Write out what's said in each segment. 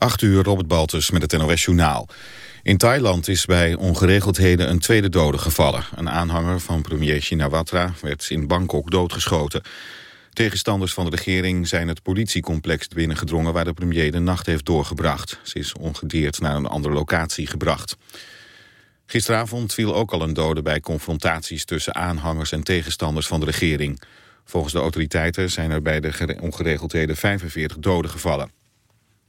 8 uur, Robert Baltus met het NOS Journaal. In Thailand is bij ongeregeldheden een tweede dode gevallen. Een aanhanger van premier Shinawatra werd in Bangkok doodgeschoten. Tegenstanders van de regering zijn het politiecomplex binnengedrongen... waar de premier de nacht heeft doorgebracht. Ze is ongedeerd naar een andere locatie gebracht. Gisteravond viel ook al een dode bij confrontaties... tussen aanhangers en tegenstanders van de regering. Volgens de autoriteiten zijn er bij de ongeregeldheden 45 doden gevallen.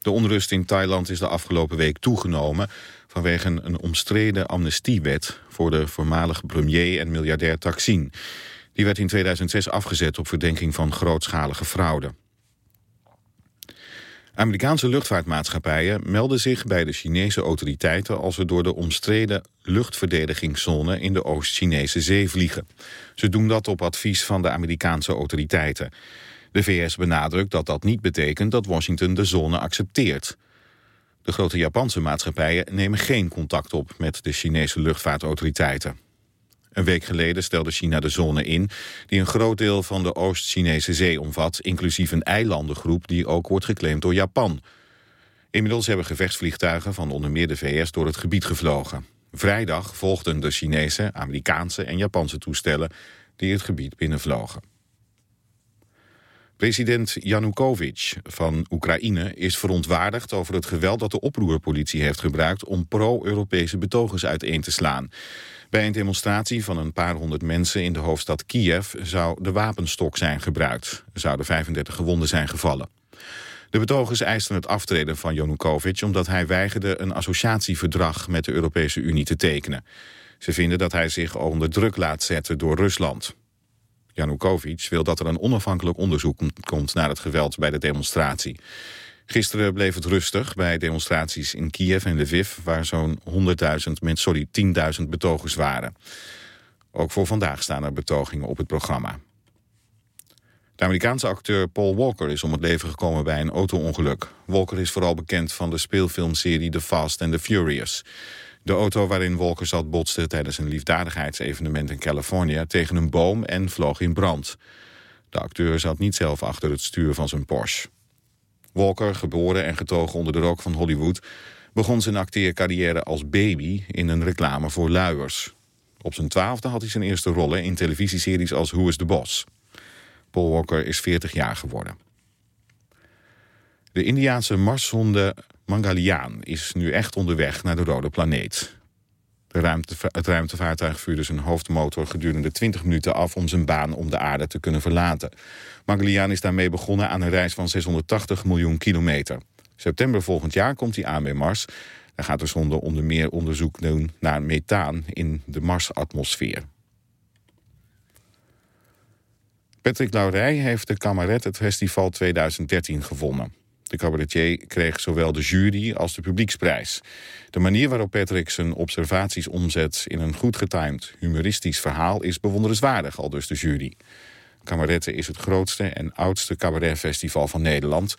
De onrust in Thailand is de afgelopen week toegenomen... vanwege een omstreden amnestiewet voor de voormalige premier en miljardair Thaksin. Die werd in 2006 afgezet op verdenking van grootschalige fraude. Amerikaanse luchtvaartmaatschappijen melden zich bij de Chinese autoriteiten als ze door de omstreden luchtverdedigingszone in de Oost-Chinese zee vliegen. Ze doen dat op advies van de Amerikaanse autoriteiten. De VS benadrukt dat dat niet betekent dat Washington de zone accepteert. De grote Japanse maatschappijen nemen geen contact op met de Chinese luchtvaartautoriteiten. Een week geleden stelde China de zone in die een groot deel van de Oost-Chinese zee omvat, inclusief een eilandengroep die ook wordt geclaimd door Japan. Inmiddels hebben gevechtsvliegtuigen van onder meer de VS door het gebied gevlogen. Vrijdag volgden de Chinese, Amerikaanse en Japanse toestellen die het gebied binnenvlogen. President Yanukovych van Oekraïne is verontwaardigd over het geweld dat de oproerpolitie heeft gebruikt om pro-Europese betogers uiteen te slaan. Bij een demonstratie van een paar honderd mensen in de hoofdstad Kiev zou de wapenstok zijn gebruikt. Er zouden 35 gewonden zijn gevallen. De betogers eisten het aftreden van Yanukovych omdat hij weigerde een associatieverdrag met de Europese Unie te tekenen. Ze vinden dat hij zich onder druk laat zetten door Rusland. Janukovic wil dat er een onafhankelijk onderzoek komt naar het geweld bij de demonstratie. Gisteren bleef het rustig bij demonstraties in Kiev en Lviv... waar zo'n 100.000, sorry, 10.000 betogers waren. Ook voor vandaag staan er betogingen op het programma. De Amerikaanse acteur Paul Walker is om het leven gekomen bij een auto-ongeluk. Walker is vooral bekend van de speelfilmserie The Fast and the Furious. De auto waarin Walker zat botste tijdens een liefdadigheidsevenement in Californië tegen een boom en vloog in brand. De acteur zat niet zelf achter het stuur van zijn Porsche. Walker, geboren en getogen onder de rook van Hollywood... begon zijn acteercarrière als baby in een reclame voor luiers. Op zijn twaalfde had hij zijn eerste rollen in televisieseries als Who is the Boss. Paul Walker is 40 jaar geworden. De Indiaanse marszonde Mangaliaan is nu echt onderweg naar de rode planeet. De ruimte, het ruimtevaartuig vuurde zijn hoofdmotor gedurende 20 minuten af... om zijn baan om de aarde te kunnen verlaten. Mangaliaan is daarmee begonnen aan een reis van 680 miljoen kilometer. September volgend jaar komt hij aan bij Mars. Daar gaat de zonde onder meer onderzoek doen naar methaan in de Marsatmosfeer. Patrick Laurij heeft de Cabaret het Festival 2013 gewonnen. De cabaretier kreeg zowel de jury als de publieksprijs. De manier waarop Patrick zijn observaties omzet in een goed getimed humoristisch verhaal is bewonderenswaardig, al dus de jury. Cabarette is het grootste en oudste cabaretfestival van Nederland.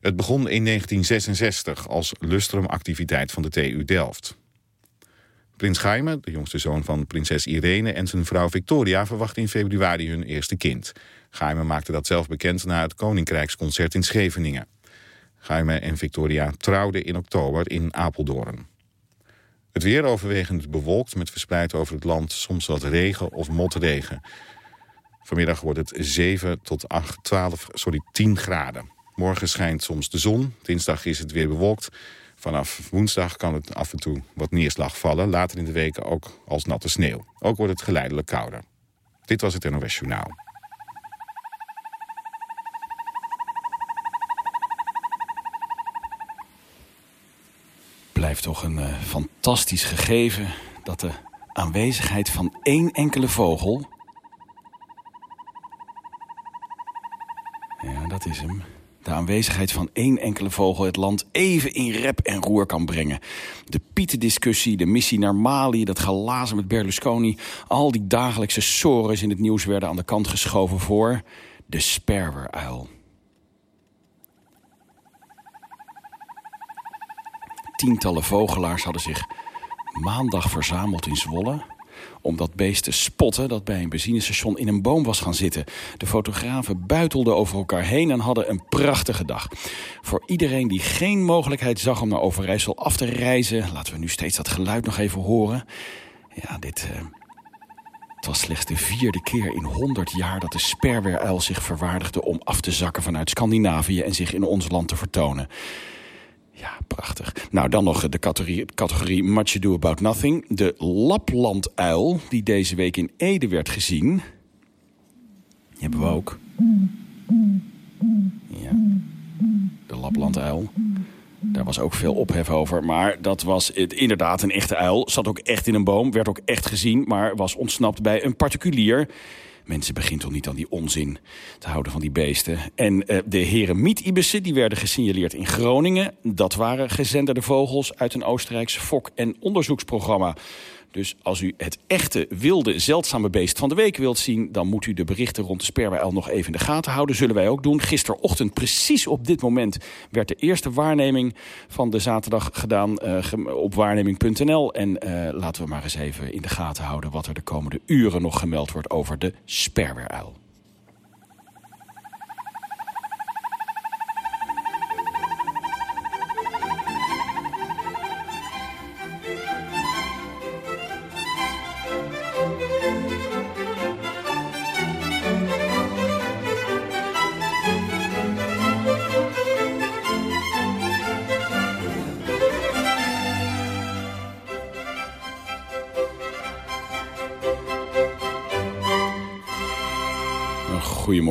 Het begon in 1966 als lustrumactiviteit van de TU Delft. Prins Jaime, de jongste zoon van prinses Irene en zijn vrouw Victoria... verwachten in februari hun eerste kind. Jaime maakte dat zelf bekend na het Koninkrijksconcert in Scheveningen. Jaime en Victoria trouwden in oktober in Apeldoorn. Het weer overwegend bewolkt met verspreid over het land soms wat regen of motregen. Vanmiddag wordt het 7 tot 8, 12, sorry, 10 graden. Morgen schijnt soms de zon. Dinsdag is het weer bewolkt. Vanaf woensdag kan het af en toe wat neerslag vallen. Later in de weken ook als natte sneeuw. Ook wordt het geleidelijk kouder. Dit was het NOS Journaal. Blijft toch een uh, fantastisch gegeven dat de aanwezigheid van één enkele vogel Ja, dat is hem. De aanwezigheid van één enkele vogel het land even in rep en roer kan brengen. De Pieten-discussie, de missie naar Mali, dat gelazen met Berlusconi... al die dagelijkse sores in het nieuws werden aan de kant geschoven voor... de sperweruil. Tientallen vogelaars hadden zich maandag verzameld in Zwolle... om dat beest te spotten dat bij een benzinestation in een boom was gaan zitten. De fotografen buitelden over elkaar heen en hadden een prachtige dag. Voor iedereen die geen mogelijkheid zag om naar Overijssel af te reizen... laten we nu steeds dat geluid nog even horen. Ja, dit... Uh, het was slechts de vierde keer in 100 jaar dat de sperweruil zich verwaardigde om af te zakken vanuit Scandinavië en zich in ons land te vertonen. Ja, prachtig. Nou, dan nog de categorie, categorie Much Ado About Nothing. De Laplanduil, die deze week in Ede werd gezien. Die hebben we ook. Ja, de Laplanduil. Daar was ook veel ophef over. Maar dat was het, inderdaad een echte uil. Zat ook echt in een boom, werd ook echt gezien... maar was ontsnapt bij een particulier... Mensen beginnen toch niet aan die onzin te houden van die beesten. En uh, de heremietibissen die werden gesignaleerd in Groningen. Dat waren gezenderde vogels uit een Oostenrijks fok- en onderzoeksprogramma. Dus als u het echte, wilde, zeldzame beest van de week wilt zien... dan moet u de berichten rond de sperwaal nog even in de gaten houden. Zullen wij ook doen. Gisterochtend, precies op dit moment... werd de eerste waarneming van de zaterdag gedaan uh, op waarneming.nl. En uh, laten we maar eens even in de gaten houden... wat er de komende uren nog gemeld wordt over de sperweruil.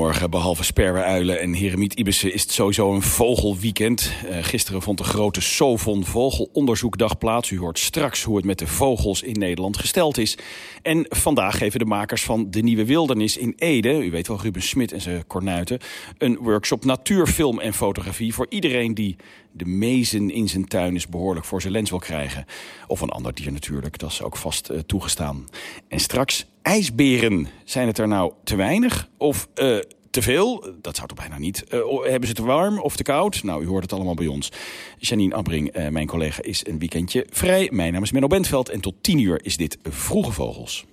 Goedemorgen. Behalve sperweruilen en heremiet ibissen is het sowieso een vogelweekend. Uh, gisteren vond de grote Sovon Vogelonderzoekdag plaats. U hoort straks hoe het met de vogels in Nederland gesteld is. En vandaag geven de makers van De Nieuwe Wildernis in Ede... u weet wel Ruben Smit en zijn kornuiten... een workshop natuurfilm en fotografie voor iedereen die de mezen in zijn tuin is behoorlijk voor zijn lens wil krijgen. Of een ander dier natuurlijk, dat is ook vast uh, toegestaan. En straks ijsberen. Zijn het er nou te weinig of uh, te veel? Dat zou toch bijna niet. Uh, hebben ze te warm of te koud? Nou, u hoort het allemaal bij ons. Janine Abbring, mijn collega, is een weekendje vrij. Mijn naam is Menno Bentveld en tot tien uur is dit Vroege Vogels.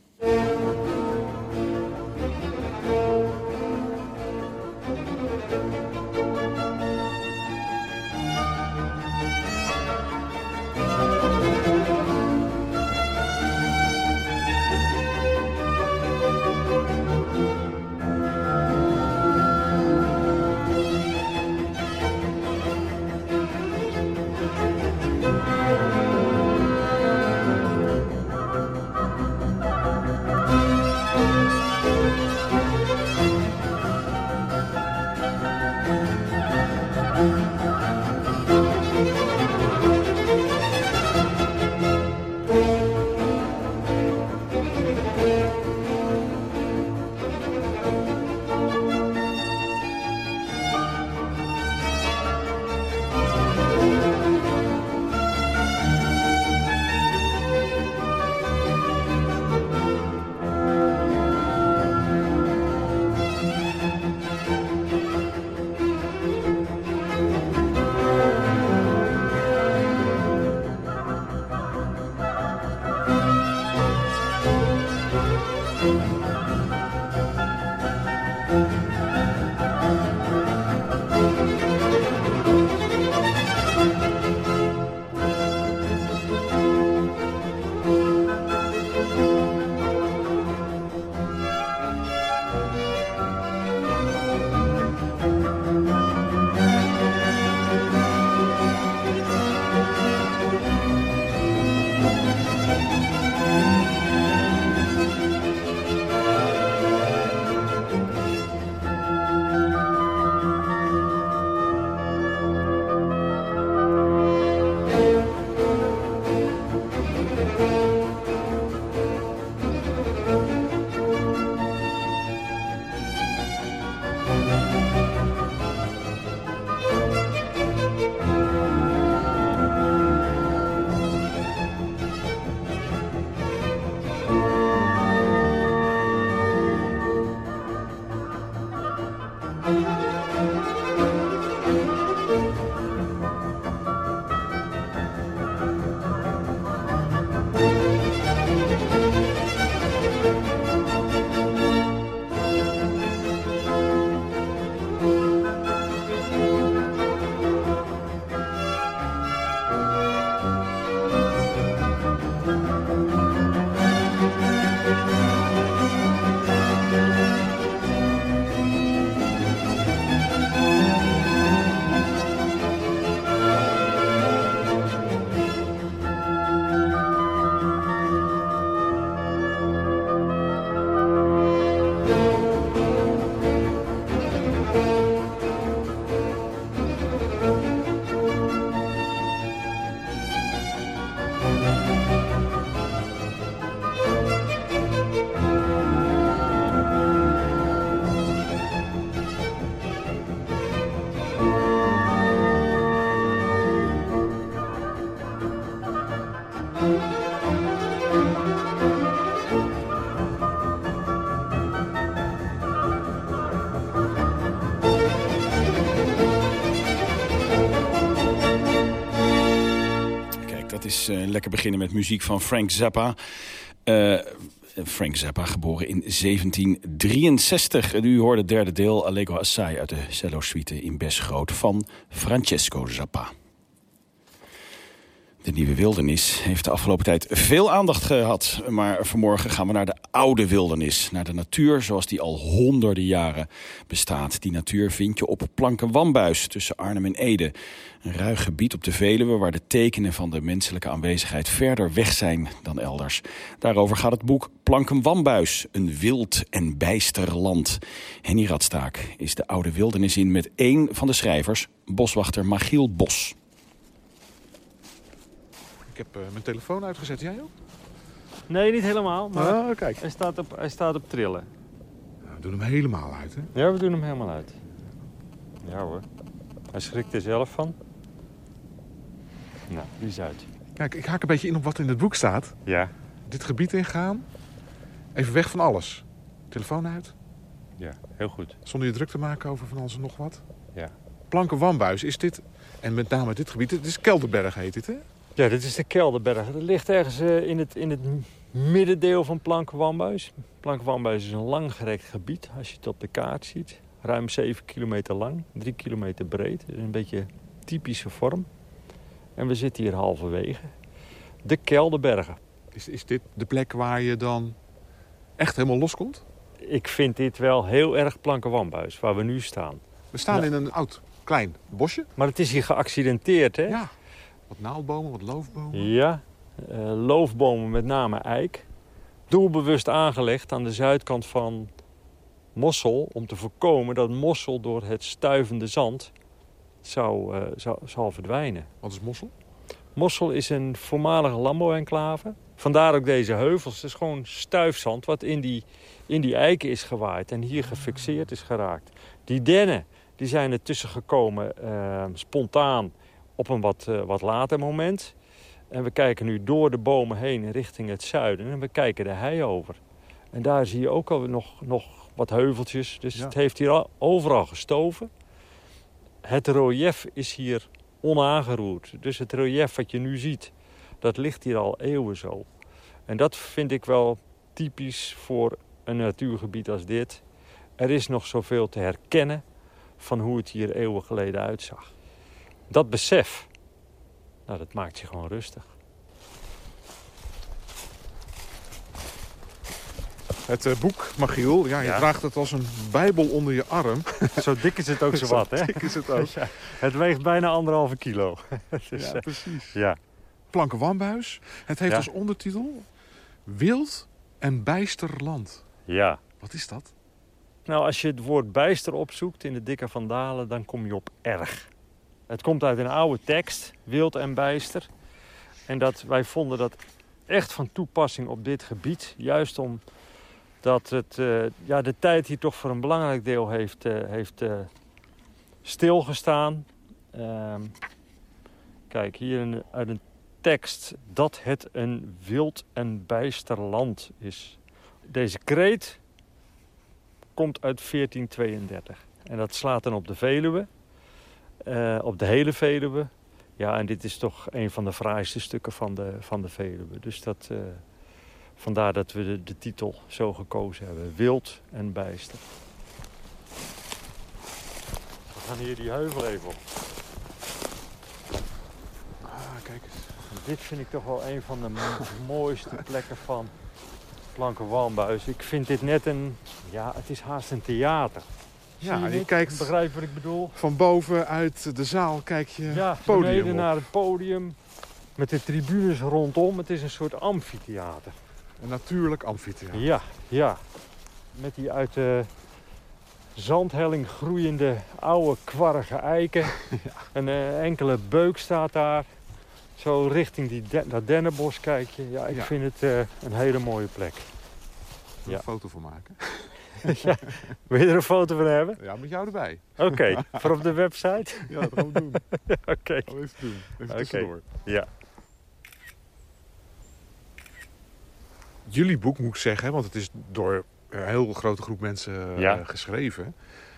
Lekker beginnen met muziek van Frank Zappa. Uh, Frank Zappa, geboren in 1763. En u hoorde het derde deel, Allegro Assai... uit de cello-suite in Besgroot van Francesco Zappa. De nieuwe wildernis heeft de afgelopen tijd veel aandacht gehad. Maar vanmorgen gaan we naar de oude wildernis. Naar de natuur zoals die al honderden jaren bestaat. Die natuur vind je op Plankenwambuis tussen Arnhem en Ede. Een ruig gebied op de Veluwe waar de tekenen van de menselijke aanwezigheid verder weg zijn dan elders. Daarover gaat het boek Plankenwambuis, een wild en bijster land. Henny Radstaak is de oude wildernis in met één van de schrijvers, boswachter Machiel Bos. Ik heb uh, mijn telefoon uitgezet. Jij ook? Nee, niet helemaal. Maar oh, kijk. Hij, staat op, hij staat op trillen. Nou, we doen hem helemaal uit, hè? Ja, we doen hem helemaal uit. Ja hoor. Hij schrikt er zelf van. Nou, die is uit. Kijk, ik haak een beetje in op wat in het boek staat. Ja. Dit gebied ingaan. Even weg van alles. Telefoon uit. Ja, heel goed. Zonder je druk te maken over van alles en nog wat. Ja. Plankenwambuis is dit, en met name dit gebied, het is Kelderberg heet dit, hè? Ja, dit is de Kelderberg. Het ligt ergens uh, in, het, in het middendeel van Plankenwambuis. Plankenwambuis is een langgerekt gebied, als je het op de kaart ziet. Ruim 7 kilometer lang, 3 kilometer breed. is een beetje typische vorm. En we zitten hier halverwege. De Kelderbergen. Is, is dit de plek waar je dan echt helemaal loskomt? Ik vind dit wel heel erg Plankenwambuis, waar we nu staan. We staan in een oud, klein bosje. Maar het is hier geaccidenteerd, hè? Ja. Wat naaldbomen, wat loofbomen. Ja, uh, loofbomen, met name eik. Doelbewust aangelegd aan de zuidkant van Mossel... om te voorkomen dat Mossel door het stuivende zand zou, uh, zou, zal verdwijnen. Wat is Mossel? Mossel is een voormalige landbouwenclave. Vandaar ook deze heuvels. Het is gewoon stuifzand wat in die, in die eiken is gewaaid en hier gefixeerd is geraakt. Die dennen die zijn er tussen gekomen uh, spontaan op een wat, uh, wat later moment. En we kijken nu door de bomen heen richting het zuiden en we kijken de hei over. En daar zie je ook al nog, nog wat heuveltjes. Dus ja. het heeft hier al overal gestoven. Het relief is hier onaangeroerd. Dus het relief wat je nu ziet, dat ligt hier al eeuwen zo. En dat vind ik wel typisch voor een natuurgebied als dit. Er is nog zoveel te herkennen van hoe het hier eeuwen geleden uitzag. Dat besef, nou, dat maakt je gewoon rustig. Het uh, boek, Magiel, ja, je ja. draagt het als een bijbel onder je arm. Zo dik is het ook zo wat, hè? Zo dik is het ook. Ja, het weegt bijna anderhalve kilo. dus, ja, precies. Ja. Plankenwambuis. Het heeft als ondertitel Wild en bijster land. Ja. Wat is dat? Nou, als je het woord bijster opzoekt in de dikke vandalen, dan kom je op erg. Het komt uit een oude tekst, wild en bijster. En dat, wij vonden dat echt van toepassing op dit gebied. Juist omdat het, uh, ja, de tijd hier toch voor een belangrijk deel heeft, uh, heeft uh, stilgestaan. Ehm, kijk, hier een, uit een tekst dat het een wild en bijster land is. Deze kreet komt uit 1432. En dat slaat dan op de Veluwe. Uh, op de hele Veluwe. Ja, en dit is toch een van de fraaiste stukken van de, van de Veluwe. Dus dat, uh, vandaar dat we de, de, titel zo gekozen hebben. Wild en bijster. We gaan hier die heuvel even op. Ah, kijk eens. Dit vind ik toch wel een van de mooiste plekken van Plankenwalmbuis. Ik vind dit net een... Ja, het is haast een theater. Ja, je, je kijkt Begrijp wat ik bedoel? van boven uit de zaal kijk je ja, podium op. naar het podium. Met de tribunes rondom. Het is een soort amfitheater. Een natuurlijk amfitheater. Ja, ja. Met die uit de zandhelling groeiende oude kwarrige eiken. Ja. Een uh, enkele beuk staat daar. Zo richting die de dat dennenbos kijk je. Ja, ik Ja. vind het uh, een hele mooie plek. Een Ja. foto van maken. ja. Wil je er een foto van hebben? Ja, met jou erbij. Oké, voor op de website? Ja, dat gaan we doen. Oké. We even doen. Even. Ja. Jullie boek moet ik zeggen, want het is door een heel grote groep mensen eh, Ja. geschreven.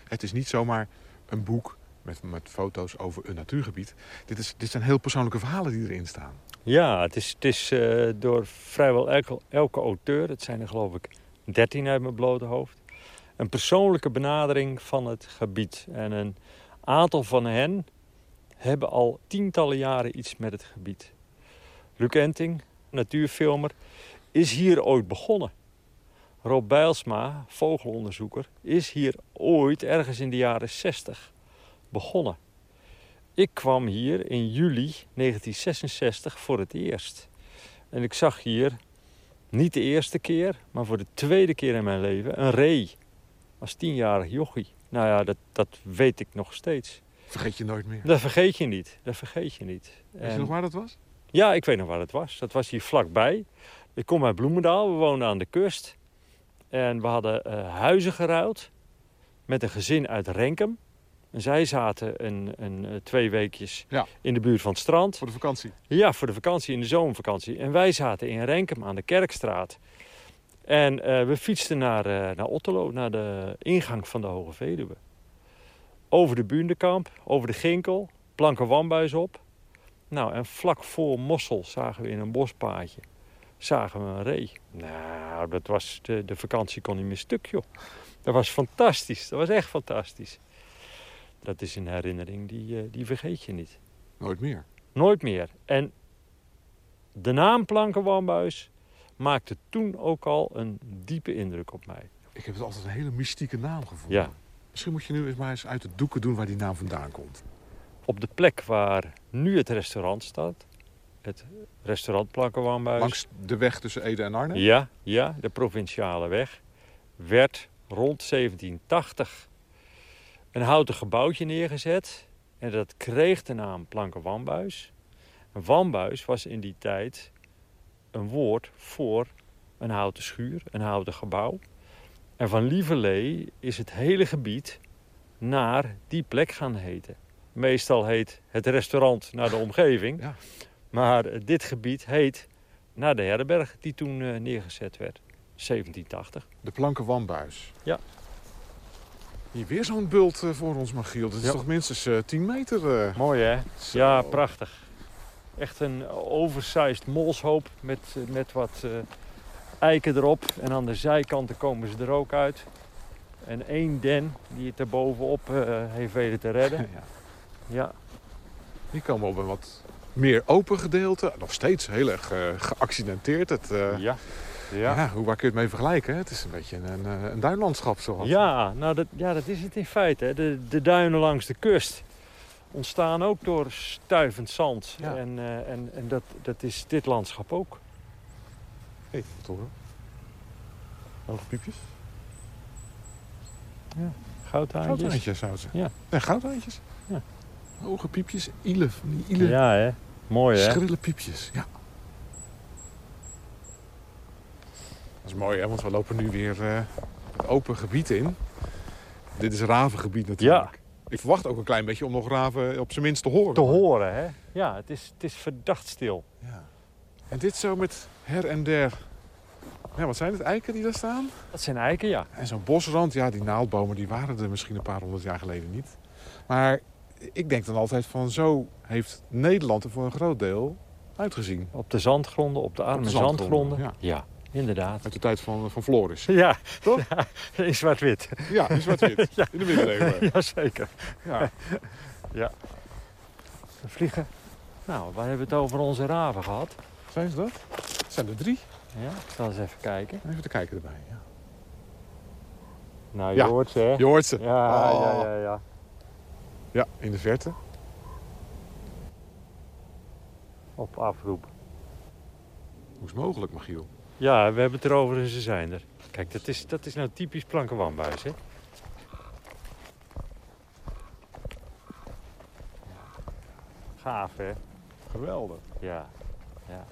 Het is niet zomaar een boek met, met foto's over een natuurgebied. Dit, is, dit zijn heel persoonlijke verhalen die erin staan. Ja, het is, het is eh, door vrijwel elke, elke auteur, het zijn er geloof ik 13 uit mijn blote hoofd, een persoonlijke benadering van het gebied. En een aantal van hen hebben al tientallen jaren iets met het gebied. Luc Enting, natuurfilmer, is hier ooit begonnen. Rob Bijlsma, vogelonderzoeker, is hier ooit ergens in de jaren 60 begonnen. Ik kwam hier in juli 1966 voor het eerst. En ik zag hier niet de eerste keer, maar voor de tweede keer in mijn leven een ree. Als tienjarig jochie. Nou ja, dat, dat weet ik nog steeds. Vergeet je nooit meer. Dat vergeet je niet. Dat vergeet je niet. Weet je nog waar dat was? ja, ik weet nog waar het was. Dat was hier vlakbij. Ik kom uit Bloemendaal. We woonden aan de kust. En we hadden eh, huizen geruild met een gezin uit Renkum. En zij zaten een, een, eh, twee weekjes Ja. in de buurt van het strand. Voor de vakantie. Ja, voor de vakantie, in de zomervakantie. En wij zaten in Renkum aan de Kerkstraat. En eh, we fietsten naar, eh, naar Otterlo, naar de ingang van de Hoge Veluwe. Over de Buendekamp, over de Ginkel, planken wambuis op. Nou, en vlak voor Mossel zagen we in een bospaadje zagen we een ree. Nou, dat was de, de vakantie kon niet meer stuk, joh. Dat was fantastisch, dat was echt fantastisch. Dat is een herinnering die, eh, die vergeet je niet. Nooit meer. Nooit meer. En de naam Plankenwambuis maakte toen ook al een diepe indruk op mij. Ik heb het altijd een hele mystieke naam gevonden. Ja. Misschien moet je nu eens maar eens uit de doeken doen waar die naam vandaan komt. Op de plek waar nu het restaurant staat, het restaurant Plankenwambuis. Langs de weg tussen Ede en Arnhem. Ja, ja, de provinciale weg, werd rond 1780 een houten gebouwtje neergezet. En dat kreeg de naam Plankenwambuis. Een wambuis was in die tijd een woord voor een houten schuur, een houten gebouw. En van Lieverlee is het hele gebied naar die plek gaan heten. Meestal heet het restaurant naar de omgeving. Ja. Maar dit gebied heet naar de herberg die toen eh, neergezet werd. 1780. De planken wambuis. Ja. Hier weer zo'n bult eh, voor ons, Magiel. Dat is Ja. toch minstens eh 10 meter? eh. Mooi hè? Zo. Ja, prachtig. Echt een oversized molshoop met, eh, met wat eh, eiken erop. En aan de zijkanten komen ze er ook uit. En één den die het er bovenop eh, heeft weten te redden. Ja. Ja, Hier komen we op een wat meer open gedeelte. Nog steeds heel erg geaccidenteerd. Het, ja. ja. Ja. hoe waar kun je het mee vergelijken? Het is een beetje een, eh, een duinlandschap. Zoals. Ja, nou dat, ja, dat is het in feite. hè. De, de duinen langs de kust ontstaan ook door stuivend zand. Ja. En, eh, en, en dat, dat is dit landschap ook. Hé, wat horen? Hoge piepjes? Goudhaantjes. Goudhaantjes zouden ze. Ja. Nee, goudhaantjes. Ja. Hoge piepjes. Ielen. Van die ielen. Ja, hè? Mooi, hè? Schrille piepjes. Ja. Dat is mooi, hè? Want we lopen nu weer eh, het open gebied in. Dit is ravengebied natuurlijk. Ik verwacht ook een klein beetje om nog raven op zijn minst te horen. Te horen, hè? Ja, het is, het is verdacht stil. Ja. En dit zo met her en der. Ja, wat zijn het? Eiken die daar staan? Dat zijn eiken, ja. En zo'n bosrand, ja, die naaldbomen die waren er misschien een paar honderd jaar geleden niet. Maar ik denk dan altijd van zo heeft Nederland er voor een groot deel uitgezien. Op de zandgronden, op de arme de zandgronden, zandgronden. ja. ja, inderdaad. Uit de tijd van, van Floris. Ja, Toch? Ja, in zwart-wit. Ja, in zwart-wit. Ja. In de middeleeuwen. Jazeker. Ja. We vliegen. Nou, waar hebben we het over onze raven gehad? Zijn ze dat? Het zijn er drie. Ja, ik zal eens even kijken. Even te kijken erbij. Ja. Nou, je Ja. hoort ze, hè? Je hoort ze. Ja, Oh. ja, ja, ja. Ja, in de verte. Op afroep. Hoe is het mogelijk, Magiel? Ja, we hebben het erover en ze zijn er. Kijk, dat is, dat is nou typisch plankenwambuis, hè? Gaaf, hè? Geweldig. Ja, ja.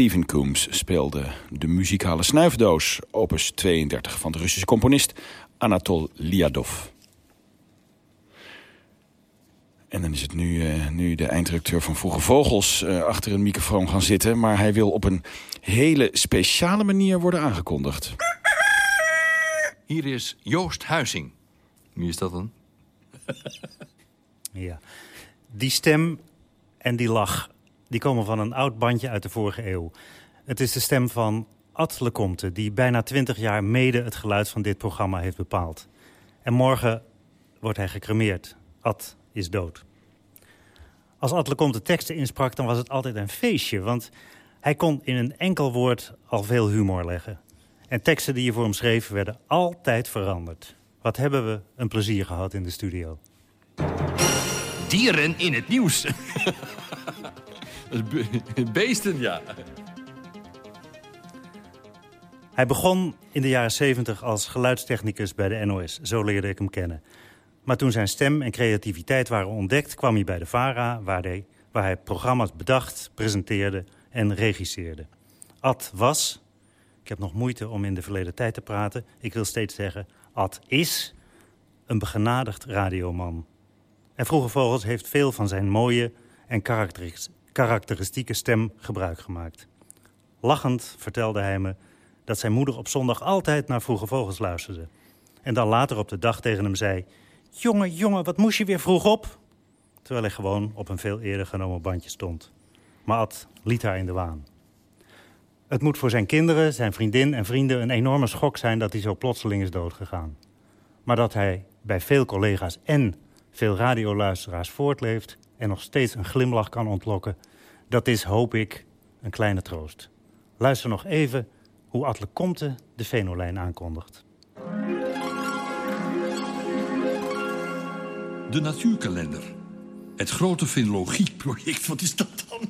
Steven Coombs speelde de muzikale snuifdoos, opus 32 van de Russische componist Anatol Liadov. En dan is het nu, uh, nu de eindredacteur van Vroege Vogels uh, achter een microfoon gaan zitten. Maar hij wil op een hele speciale manier worden aangekondigd. Hier is Joost Huizing. Wie is dat dan? ja, die stem en die lach, die komen van een oud bandje uit de vorige eeuw. Het is de stem van Ad Lecomte, die bijna twintig jaar mede het geluid van dit programma heeft bepaald. En morgen wordt hij gecremeerd. Ad is dood. Als Ad Lecomte teksten insprak, dan was het altijd een feestje. Want hij kon in een enkel woord al veel humor leggen. En teksten die je voor hem schreef werden altijd veranderd. Wat hebben we een plezier gehad in de studio. Dieren in het nieuws. Beesten, ja. Hij begon in de jaren 70 als geluidstechnicus bij de NOS. Zo leerde ik hem kennen. Maar toen zijn stem en creativiteit waren ontdekt... kwam hij bij de VARA, waar hij, waar hij programma's bedacht, presenteerde en regisseerde. Ad was, ik heb nog moeite om in de verleden tijd te praten... ik wil steeds zeggen, Ad is een begenadigd radioman. En Vroege Vogels heeft veel van zijn mooie en karakteristieke stem gebruik gemaakt. Lachend vertelde hij me dat zijn moeder op zondag altijd naar Vroege Vogels luisterde. En dan later op de dag tegen hem zei... Jongen, jongen, wat moest je weer vroeg op? Terwijl hij gewoon op een veel eerder genomen bandje stond. Maar Ad liet haar in de waan. Het moet voor zijn kinderen, zijn vriendin en vrienden een enorme schok zijn... dat hij zo plotseling is doodgegaan. Maar dat hij bij veel collega's en veel radioluisteraars voortleeft... en nog steeds een glimlach kan ontlokken... dat is, hoop ik, een kleine troost. Luister nog even hoe Atle Comte de Venolijn aankondigt. De natuurkalender. Het grote fenologieproject, wat is dat dan?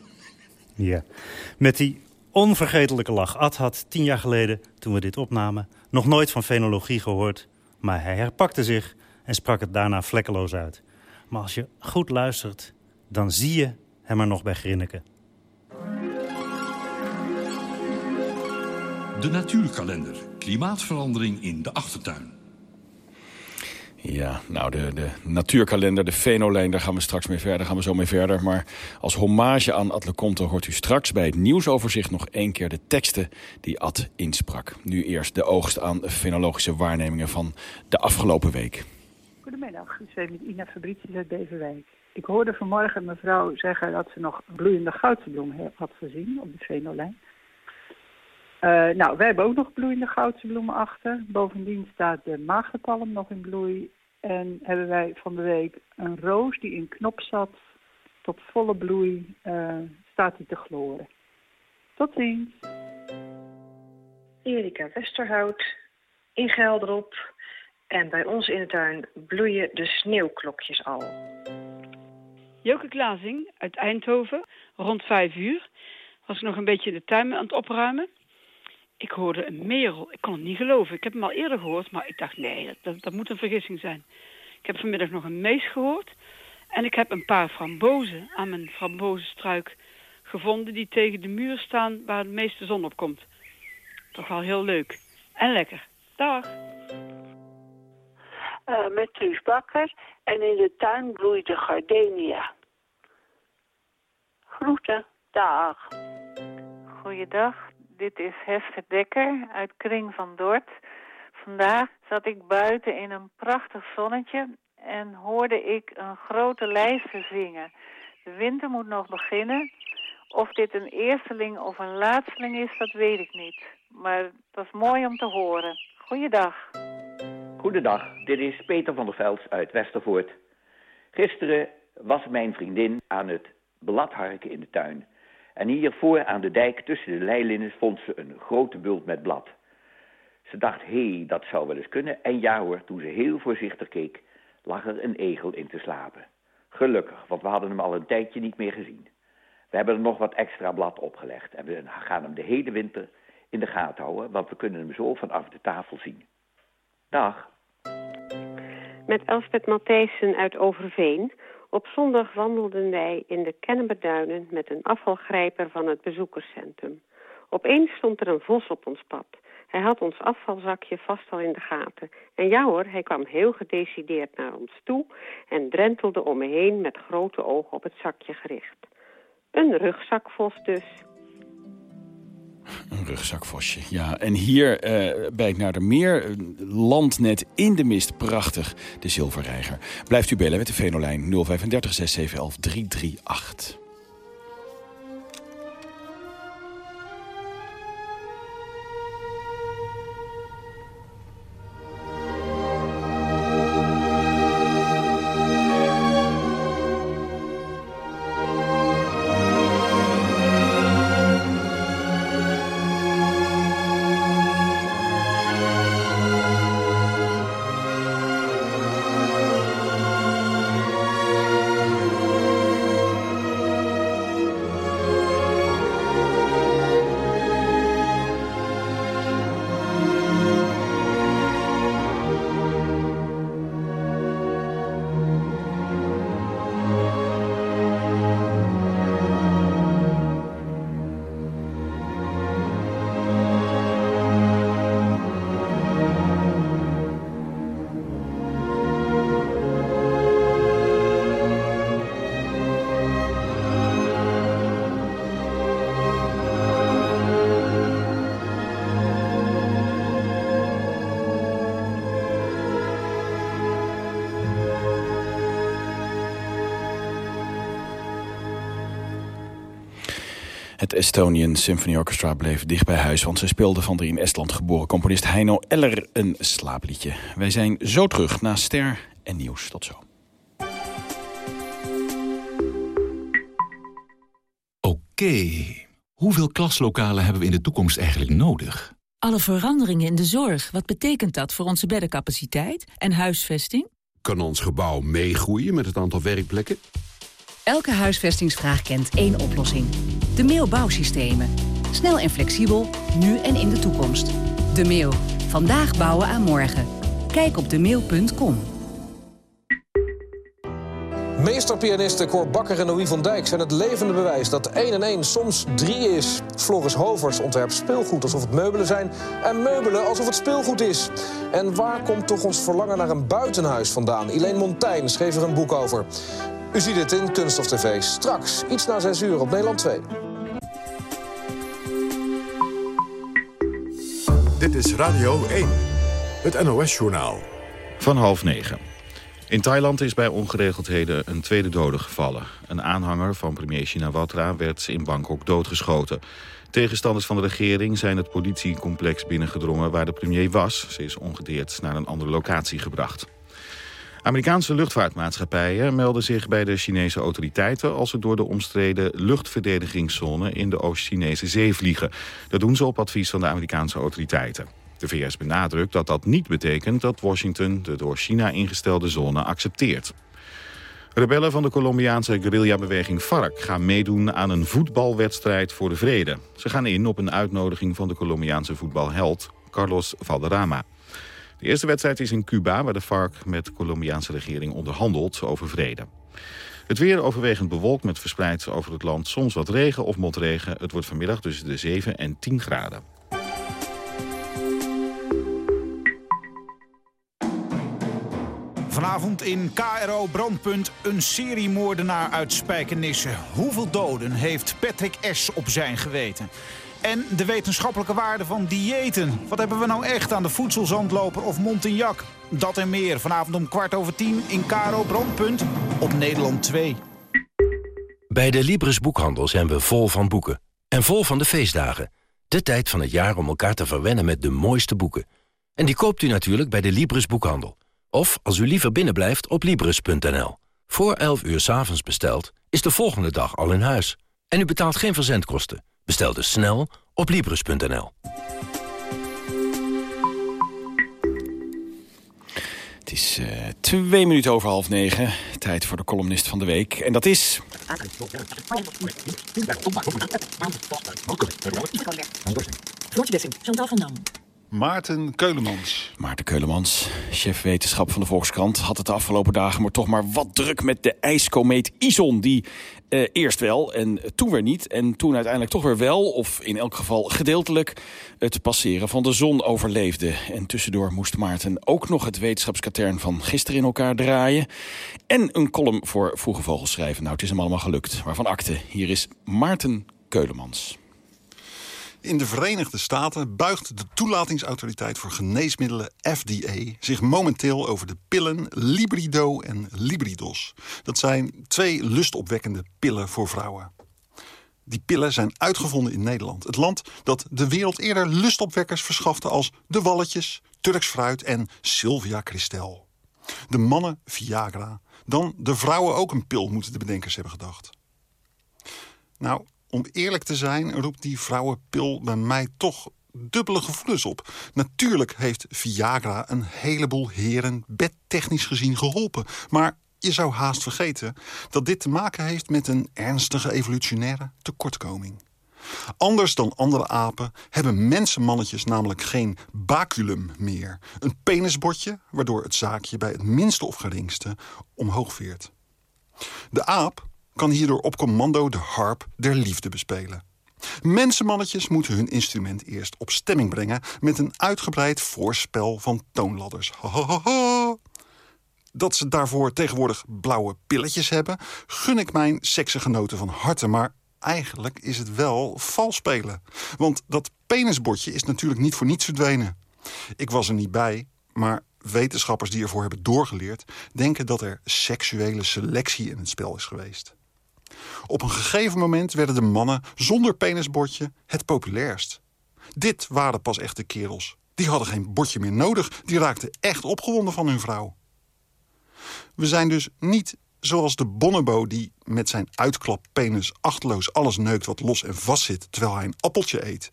Ja, met die onvergetelijke lach. Ad had tien jaar geleden, toen we dit opnamen... nog nooit van fenologie gehoord. Maar hij herpakte zich en sprak het daarna vlekkeloos uit. Maar als je goed luistert, dan zie je hem er nog bij grinniken. De natuurkalender. Klimaatverandering in de achtertuin. Ja, nou, de, de natuurkalender, de Venolijn, daar gaan we straks mee verder. gaan we zo mee verder. Maar als hommage aan Ad Comte hoort u straks bij het nieuwsoverzicht... nog één keer de teksten die Ad insprak. Nu eerst de oogst aan fenologische waarnemingen van de afgelopen week. Goedemiddag, ik ben met Ina Fabricius uit Beverwijk. Ik hoorde vanmorgen mevrouw zeggen dat ze nog bloeiende goudbloem had gezien op de Venolijn. Uh, nou, wij hebben ook nog bloeiende goudse bloemen achter. Bovendien staat de maagdepalm nog in bloei. En hebben wij van de week een roos die in knop zat. Tot volle bloei uh, staat die te gloren. Tot ziens. Erika Westerhout in Gelderop. En bij ons in de tuin bloeien de sneeuwklokjes al. Joke Klazing uit Eindhoven. Rond vijf uur was ik nog een beetje de tuin aan het opruimen ik hoorde een merel. Ik kon het niet geloven. Ik heb hem al eerder gehoord, maar ik dacht, nee, dat, dat, moet een vergissing zijn. Ik heb vanmiddag nog een mees gehoord. En ik heb een paar frambozen aan mijn frambozenstruik gevonden... die tegen de muur staan waar de meeste zon op komt. Toch wel heel leuk. En lekker. Dag. Uh, met Truus Bakker. En in de tuin bloeit de gardenia. Groeten. Dag. Goeiedag dit is Hester Dekker uit Kring van Dort. Vandaag zat ik buiten in een prachtig zonnetje en hoorde ik een grote lijster zingen. De winter moet nog beginnen. Of dit een eersteling of een laatsteling is, dat weet ik niet. Maar het was mooi om te horen. Goeiedag. Goedendag, dit is Peter van der Veld uit Westervoort. Gisteren was mijn vriendin aan het bladharken in de tuin. En hiervoor aan de dijk tussen de leilinnen vond ze een grote bult met blad. Ze dacht, hé, hey, dat zou wel eens kunnen. En ja hoor, toen ze heel voorzichtig keek, lag er een egel in te slapen. Gelukkig, want we hadden hem al een tijdje niet meer gezien. We hebben er nog wat extra blad opgelegd en we gaan hem de hele winter in de gaten houden, want we kunnen hem zo vanaf de tafel zien. Dag. Met Elspeth Matthijssen uit Overveen op zondag wandelden wij in de Kennemerduinen met een afvalgrijper van het bezoekerscentrum. Opeens stond er een vos op ons pad. Hij had ons afvalzakje vast al in de gaten. En ja hoor, hij kwam heel gedecideerd naar ons toe... en drentelde om me heen met grote ogen op het zakje gericht. Een rugzakvos dus. Een rugzakvosje, ja. En hier uh, bij het Naardermeer, landnet in de mist, prachtig, de zilverreiger. Blijft u bellen met de Venolijn 035 6711 338. Het Estonian Symphony Orchestra bleef dicht bij huis... want ze speelde van de in Estland geboren componist Heino Eller een slaapliedje. Wij zijn zo terug naar Ster en Nieuws. Tot zo. Oké, hoeveel klaslokalen hebben we in de toekomst eigenlijk nodig? Alle veranderingen in de zorg, wat betekent dat voor onze beddencapaciteit en huisvesting? Kan ons gebouw meegroeien met het aantal werkplekken? Elke huisvestingsvraag kent één oplossing. De Mail Bouwsystemen. Snel en flexibel, nu en in de toekomst. De Mail. Vandaag bouwen aan morgen. Kijk op demail.com. Meesterpianisten Cor Bakker en Louis van Dijk zijn het levende bewijs dat 1 en 1 soms 3 is. Floris Hovers ontwerpt speelgoed alsof het meubelen zijn en meubelen alsof het speelgoed is. En waar komt toch ons verlangen naar een buitenhuis vandaan? Elaine Montaigne schreef er een boek over. U ziet het in Kunststof TV. Straks, iets na 6 uur op Nederland 2. Is Radio 1, het NOS-journaal. Van half negen. In Thailand is bij ongeregeldheden een tweede dode gevallen. Een aanhanger van premier Shinawatra werd in Bangkok doodgeschoten. Tegenstanders van de regering zijn het politiecomplex binnengedrongen waar de premier was. Ze is ongedeerd naar een andere locatie gebracht. Amerikaanse luchtvaartmaatschappijen melden zich bij de Chinese autoriteiten... als ze door de omstreden luchtverdedigingszone in de Oost-Chinese zee vliegen. Dat doen ze op advies van de Amerikaanse autoriteiten. De VS benadrukt dat dat niet betekent dat Washington de door China ingestelde zone accepteert. Rebellen van de Colombiaanse guerrillabeweging FARC gaan meedoen aan een voetbalwedstrijd voor de vrede. Ze gaan in op een uitnodiging van de Colombiaanse voetbalheld Carlos Valderrama. De eerste wedstrijd is in Cuba, waar de FARC met de Colombiaanse regering onderhandelt over vrede. Het weer overwegend bewolkt met verspreid over het land soms wat regen of motregen. Het wordt vanmiddag tussen de 7 en 10 graden. Vanavond in KRO Brandpunt een seriemoordenaar uit Spijkenisse. Hoeveel doden heeft Patrick S. op zijn geweten? En de wetenschappelijke waarde van diëten. Wat hebben we nou echt aan de voedselzandloper of Montignac? Dat en meer vanavond om kwart over tien in Karo Brandpunt op Nederland 2. Bij de Libris Boekhandel zijn we vol van boeken. En vol van de feestdagen. De tijd van het jaar om elkaar te verwennen met de mooiste boeken. En die koopt u natuurlijk bij de Libris Boekhandel. Of, als u liever binnenblijft, op Libris.nl. Voor 11 uur s'avonds besteld, is de volgende dag al in huis. En u betaalt geen verzendkosten. Bestel dus snel op Libris.nl. Het is uh, twee minuten over half negen. Tijd voor de columnist van de week. En dat is... Floortje Dessing, Chantal van Dam. Maarten Keulemans. Maarten Keulemans, chef wetenschap van de Volkskrant... had het de afgelopen dagen maar toch maar wat druk met de ijskomeet Ison... die eh, eerst wel en toen weer niet. En toen uiteindelijk toch weer wel, of in elk geval gedeeltelijk... het passeren van de zon overleefde. En tussendoor moest Maarten ook nog het wetenschapskatern van gisteren in elkaar draaien. En een column voor Vroege Vogels schrijven. Nou, het is hem allemaal gelukt. Waarvan akte. Hier is Maarten Keulemans. In de Verenigde Staten buigt de toelatingsautoriteit voor geneesmiddelen FDA zich momenteel over de pillen Librido en Libridos. Dat zijn twee lustopwekkende pillen voor vrouwen. Die pillen zijn uitgevonden in Nederland. Het land dat de wereld eerder lustopwekkers verschafte als de Walletjes, Turks fruit en Sylvia Christel. De mannen Viagra, dan de vrouwen ook een pil, moeten de bedenkers hebben gedacht. Nou, om eerlijk te zijn roept die vrouwenpil bij mij toch dubbele gevoelens op. Natuurlijk heeft Viagra een heleboel heren bedtechnisch gezien geholpen. Maar je zou haast vergeten dat dit te maken heeft met een ernstige evolutionaire tekortkoming. Anders dan andere apen hebben mensenmannetjes namelijk geen baculum meer. Een penisbordje waardoor het zaakje bij het minste of geringste omhoog veert. De aap kan hierdoor op commando de harp der liefde bespelen. Mensenmannetjes moeten hun instrument eerst op stemming brengen... met een uitgebreid voorspel van toonladders. Dat ze daarvoor tegenwoordig blauwe pilletjes hebben... gun ik mijn seksgenoten van harte, maar eigenlijk is het wel vals spelen. Want dat penisbordje is natuurlijk niet voor niets verdwenen. Ik was er niet bij, maar wetenschappers die ervoor hebben doorgeleerd... denken dat er seksuele selectie in het spel is geweest. Op een gegeven moment werden de mannen zonder penisbordje het populairst. Dit waren pas echte kerels. Die hadden geen bordje meer nodig. Die raakten echt opgewonden van hun vrouw. We zijn dus niet zoals de bonobo die met zijn uitklappenis achtloos alles neukt wat los en vast zit terwijl hij een appeltje eet.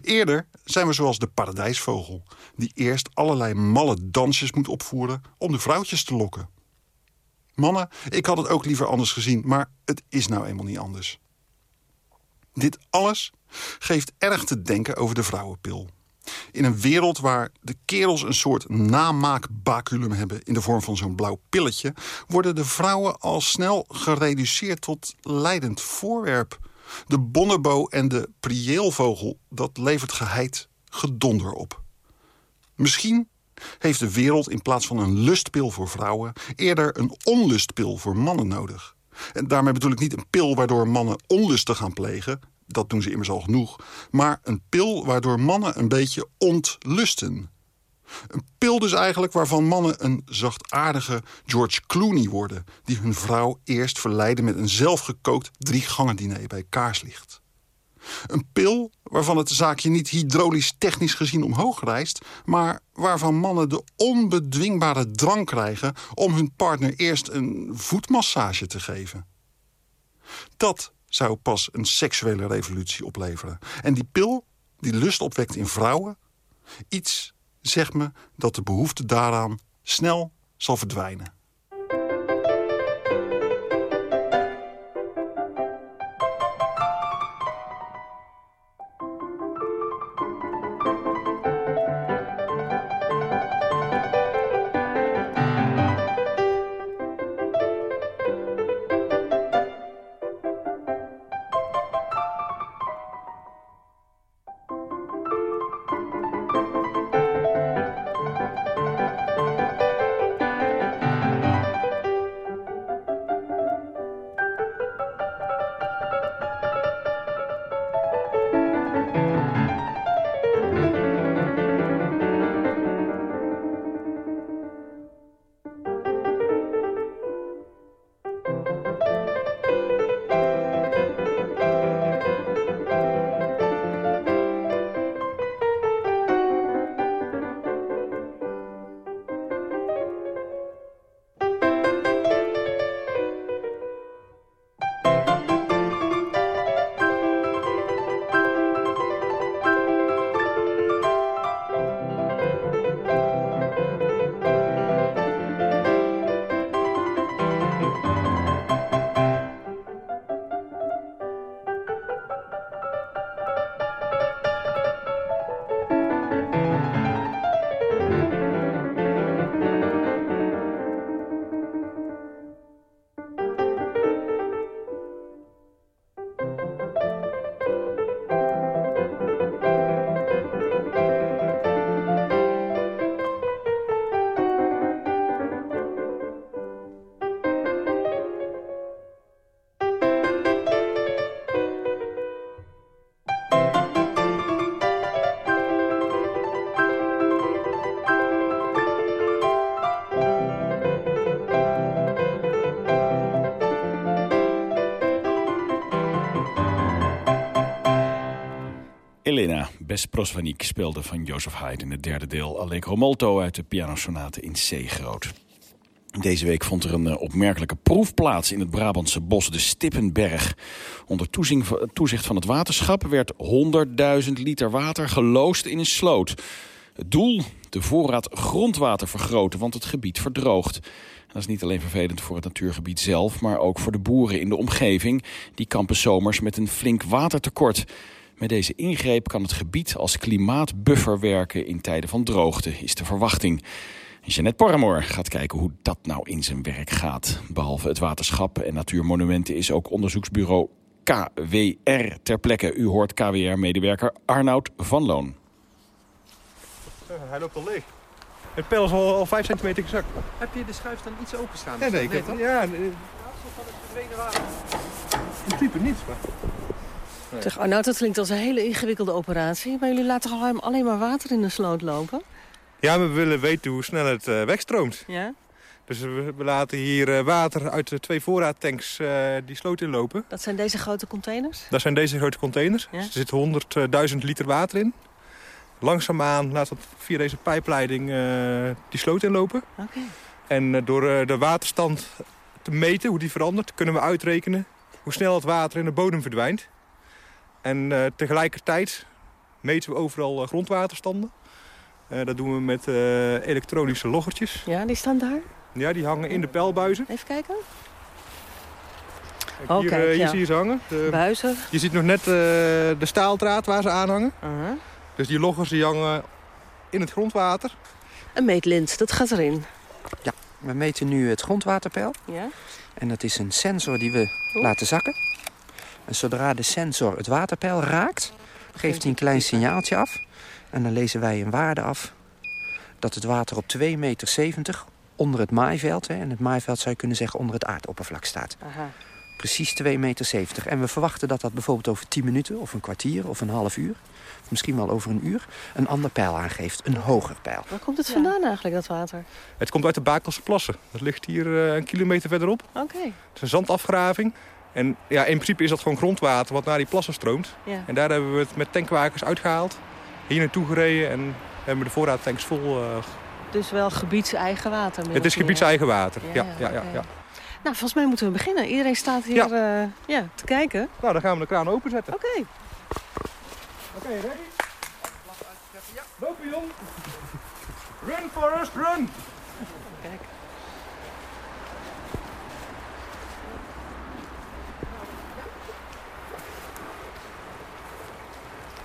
Eerder zijn we zoals de paradijsvogel, die eerst allerlei malle dansjes moet opvoeren om de vrouwtjes te lokken. Mannen, ik had het ook liever anders gezien, maar het is nou eenmaal niet anders. Dit alles geeft erg te denken over de vrouwenpil. In een wereld waar de kerels een soort namaakbaculum hebben... in de vorm van zo'n blauw pilletje... worden de vrouwen al snel gereduceerd tot leidend voorwerp. De bonnerbo en de prieelvogel, dat levert geheid gedonder op. Misschien heeft de wereld in plaats van een lustpil voor vrouwen... eerder een onlustpil voor mannen nodig. En daarmee bedoel ik niet een pil waardoor mannen onlusten gaan plegen... dat doen ze immers al genoeg... maar een pil waardoor mannen een beetje ontlusten. Een pil dus eigenlijk waarvan mannen een zachtaardige George Clooney worden... die hun vrouw eerst verleiden met een zelfgekookt drie gangen diner bij kaarslicht. Een pil waarvan het zaakje niet hydraulisch technisch gezien omhoog rijst... maar waarvan mannen de onbedwingbare drang krijgen... om hun partner eerst een voetmassage te geven. Dat zou pas een seksuele revolutie opleveren. En die pil die lust opwekt in vrouwen... iets zegt me dat de behoefte daaraan snel zal verdwijnen. Elena Besprosvanik speelde van Joseph Haydn in het derde deel... Allegro Molto uit de pianosonate in C groot. Deze week vond er een eh, opmerkelijke proef plaats in het Brabantse bos, de Stippenberg. Onder toezicht van het waterschap werd 100.000 liter water geloosd in een sloot. Het doel? De voorraad grondwater vergroten, want het gebied verdroogt. Dat is niet alleen vervelend voor het natuurgebied zelf... maar ook voor de boeren in de omgeving. Die kampen zomers met een flink watertekort. Met deze ingreep kan het gebied als klimaatbuffer werken... in tijden van droogte, is de verwachting. Jeanette Porremoor gaat kijken hoe dat nou in zijn werk gaat. Behalve het waterschap en natuurmonumenten is ook onderzoeksbureau KWR ter plekke. U hoort KWR-medewerker Arnoud van Loon. Hij loopt al leeg. Het pijl is al, al 5 centimeter gezakt. Heb je de schuif dan iets openstaan? Ja, nee, ik heb, ja, nee. in principe niet. Maar... Nee. Zeg, Arnoud, dat klinkt als een hele ingewikkelde operatie. Maar jullie laten gewoon alleen maar water in de sloot lopen? Ja, we willen weten hoe snel het uh, wegstroomt. Ja? Dus we, we laten hier uh, water uit de twee voorraadtanks uh, die sloot inlopen. Dat zijn deze grote containers? Dat zijn deze grote containers. Ja? Er zit 100.000 liter water in. Langzaamaan laat dat via deze pijpleiding die sloot inlopen. Okay. En door de waterstand te meten, hoe die verandert, kunnen we uitrekenen hoe snel het water in de bodem verdwijnt. En tegelijkertijd meten we overal grondwaterstanden. Uh, dat doen we met uh, elektronische loggertjes. Ja, die staan daar? Ja, die hangen in de pijlbuizen. Even kijken. Kijk, oh, hier, kijk, uh, hier ja. zie je ze hangen. De, Buizen. Je ziet nog net de staaldraad waar ze aan hangen. -huh. Dus die loggers die hangen in het grondwater. Een meetlint, dat gaat erin. Ja, we meten nu het grondwaterpeil. Ja. En dat is een sensor die we Oeh. laten zakken. En zodra de sensor het waterpeil raakt, geeft hij een klein signaaltje af. En dan lezen wij een waarde af dat het water op 2,70 meter onder het maaiveld... Hè, en het maaiveld zou je kunnen zeggen onder het aardoppervlak staat. Aha. Precies 2,70 meter. En we verwachten dat dat bijvoorbeeld over 10 minuten of een kwartier of een half uur... of misschien wel over een uur, een ander pijl aangeeft. Een hoger pijl. Waar komt het vandaan ja. eigenlijk, dat water? Het komt uit de Bakelse plassen. Dat ligt hier uh, een kilometer verderop. Oké. Okay. Het is een zandafgraving. En ja, in principe is dat gewoon grondwater wat naar die plassen stroomt. Ja. En daar hebben we het met tankwakers uitgehaald hier naartoe gereden en hebben we de voorraadtanks vol. Uh... Dus wel gebiedseigen water? Het is gebiedseigen water, ja. ja, ja, ja, ja, Nou, volgens mij moeten we beginnen. Iedereen staat hier ja. Uh, ja, te kijken. Nou, dan gaan we de kraan openzetten. Oké. Okay. Oké, okay, ready? Lopen, jong! Run, Forrest, run! Kijk.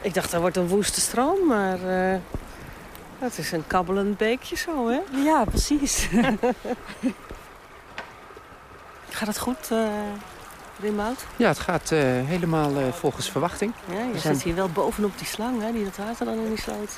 Ik dacht, dat wordt een woeste stroom, maar uh, het is een kabbelend beekje zo, hè? Ja, precies. Gaat het goed, uh, Rimboud? Ja, het gaat uh, helemaal uh, volgens verwachting. Ja, je zit hier wel bovenop die slang, hè, die dat water dan in die sloot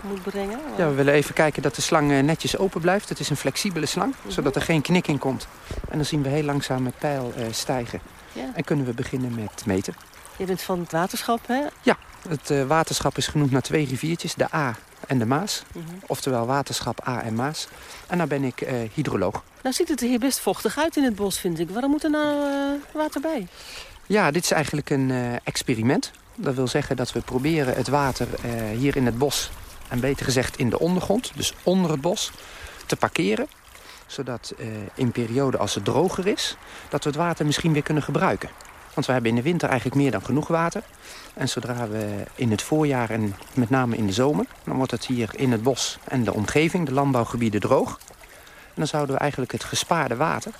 moet brengen. Maar... Ja, we willen even kijken dat de slang netjes open blijft. Het is een flexibele slang, mm -hmm. zodat er geen knik in komt. En dan zien we heel langzaam het pijl stijgen. Ja. En kunnen we beginnen met meten. Je bent van het waterschap, hè? Ja, het uh, waterschap is genoemd naar twee riviertjes, de A en de Maas. Mm -hmm. Oftewel waterschap A en Maas. En nou ben ik uh, hydroloog. Nou ziet het er hier best vochtig uit in het bos, vind ik. Waarom moet er nou uh, water bij? Ja, dit is eigenlijk een experiment. Dat wil zeggen dat we proberen het water hier in het bos... en beter gezegd in de ondergrond, dus onder het bos, te parkeren zodat in periode als het droger is... dat we het water misschien weer kunnen gebruiken. Want we hebben in de winter eigenlijk meer dan genoeg water. En zodra we in het voorjaar en met name in de zomer... dan wordt het hier in het bos en de omgeving, de landbouwgebieden, droog. En dan zouden we eigenlijk het gespaarde water,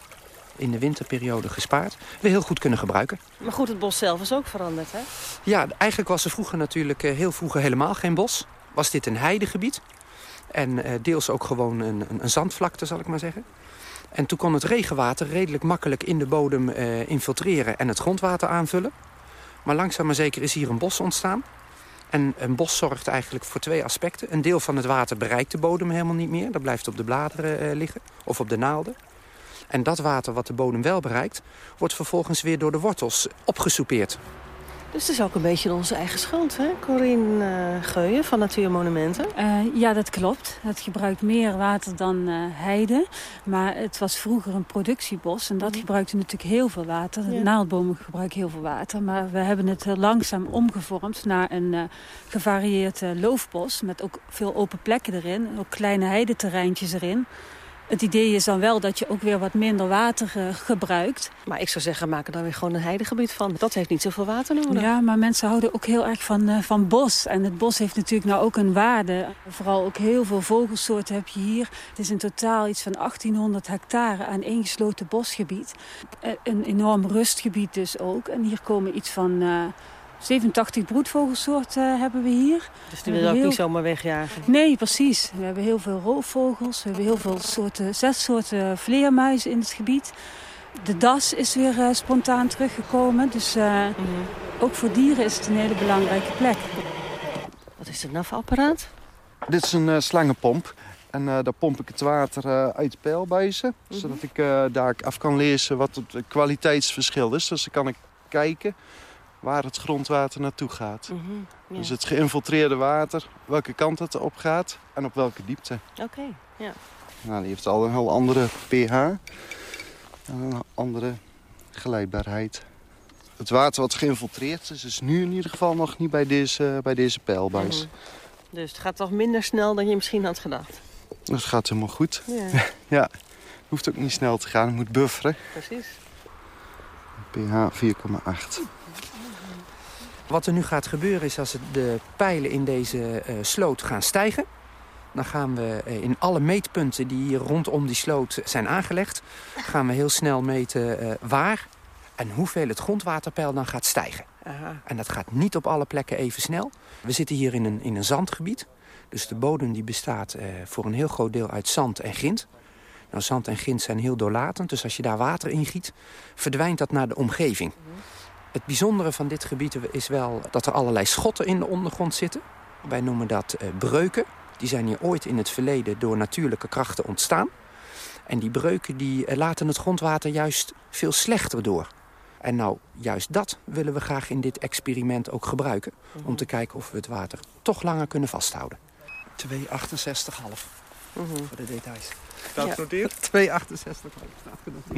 in de winterperiode gespaard... weer heel goed kunnen gebruiken. Maar goed, het bos zelf is ook veranderd, hè? Ja, eigenlijk was er vroeger natuurlijk heel vroeger helemaal geen bos. Was dit een heidegebied. En deels ook gewoon een, een, een zandvlakte, zal ik maar zeggen. En toen kon het regenwater redelijk makkelijk in de bodem uh, infiltreren en het grondwater aanvullen. Maar langzaam maar zeker is hier een bos ontstaan. En een bos zorgt eigenlijk voor twee aspecten. Een deel van het water bereikt de bodem helemaal niet meer. Dat blijft op de bladeren uh, liggen of op de naalden. En dat water wat de bodem wel bereikt... wordt vervolgens weer door de wortels opgesoupeerd. Dus het is ook een beetje onze eigen schuld, hè? Corine uh, Geuyen van Natuurmonumenten. Uh, ja, dat klopt. Het gebruikt meer water dan uh, heide. Maar het was vroeger een productiebos en dat mm. gebruikte natuurlijk heel veel water. Ja. Naaldbomen gebruiken heel veel water. Maar we hebben het langzaam omgevormd naar een gevarieerd loofbos... met ook veel open plekken erin, ook kleine heideterreintjes erin... Het idee is dan wel dat je ook weer wat minder water uh, gebruikt. Maar ik zou zeggen, maak er dan weer gewoon een heidegebied van. Dat heeft niet zoveel water nodig. Ja, maar mensen houden ook heel erg van, uh, van bos. En het bos heeft natuurlijk nou ook een waarde. Vooral ook heel veel vogelsoorten heb je hier. Het is in totaal iets van 1800 hectare aan één gesloten bosgebied. Uh, een enorm rustgebied dus ook. En hier komen iets van 87 broedvogelsoorten hebben we hier. Dus die wil je ook heel... niet zomaar wegjagen? Nee, precies. We hebben heel veel roofvogels. We hebben heel veel soorten, zes soorten vleermuizen in het gebied. De das is weer uh, spontaan teruggekomen. Dus uh, mm -hmm. ook voor dieren is het een hele belangrijke plek. Wat is dit nou voor apparaat? Dit is een uh, slangenpomp. En daar pomp ik het water uit de pijlbuizen. Mm -hmm. Zodat ik daar af kan lezen wat het kwaliteitsverschil is. Dus dan kan ik kijken waar het grondwater naartoe gaat. Mm -hmm, ja. Dus het geïnfiltreerde water, welke kant het op gaat en op welke diepte. Oké, okay, ja. Nou, die heeft al een heel andere pH en een andere geleidbaarheid. Het water wat geïnfiltreerd is, is nu in ieder geval nog niet bij deze, bij deze pijlbuis. Mm -hmm. Dus het gaat toch minder snel dan je misschien had gedacht? Het gaat helemaal goed. Ja. ja. Het hoeft ook niet snel te gaan, het moet bufferen. Precies. pH 4,8. Wat er nu gaat gebeuren is als de pijlen in deze uh, sloot gaan stijgen... dan gaan we uh, in alle meetpunten die hier rondom die sloot zijn aangelegd... gaan we heel snel meten uh, waar en hoeveel het grondwaterpeil dan gaat stijgen. Aha. En dat gaat niet op alle plekken even snel. We zitten hier in een, in een zandgebied. Dus de bodem die bestaat voor een heel groot deel uit zand en grind. Nou, zand en grind zijn heel doorlatend, dus als je daar water in giet... verdwijnt dat naar de omgeving. Mm -hmm. Het bijzondere van dit gebied is wel dat er allerlei schotten in de ondergrond zitten. Wij noemen dat uh, breuken. Die zijn hier ooit in het verleden door natuurlijke krachten ontstaan. En die breuken die, uh, laten het grondwater juist veel slechter door. En nou, juist dat willen we graag in dit experiment ook gebruiken. Om te kijken of we het water toch langer kunnen vasthouden. 2,68,5 mm -hmm. voor de details. Staat ja. genoteerd? 2,68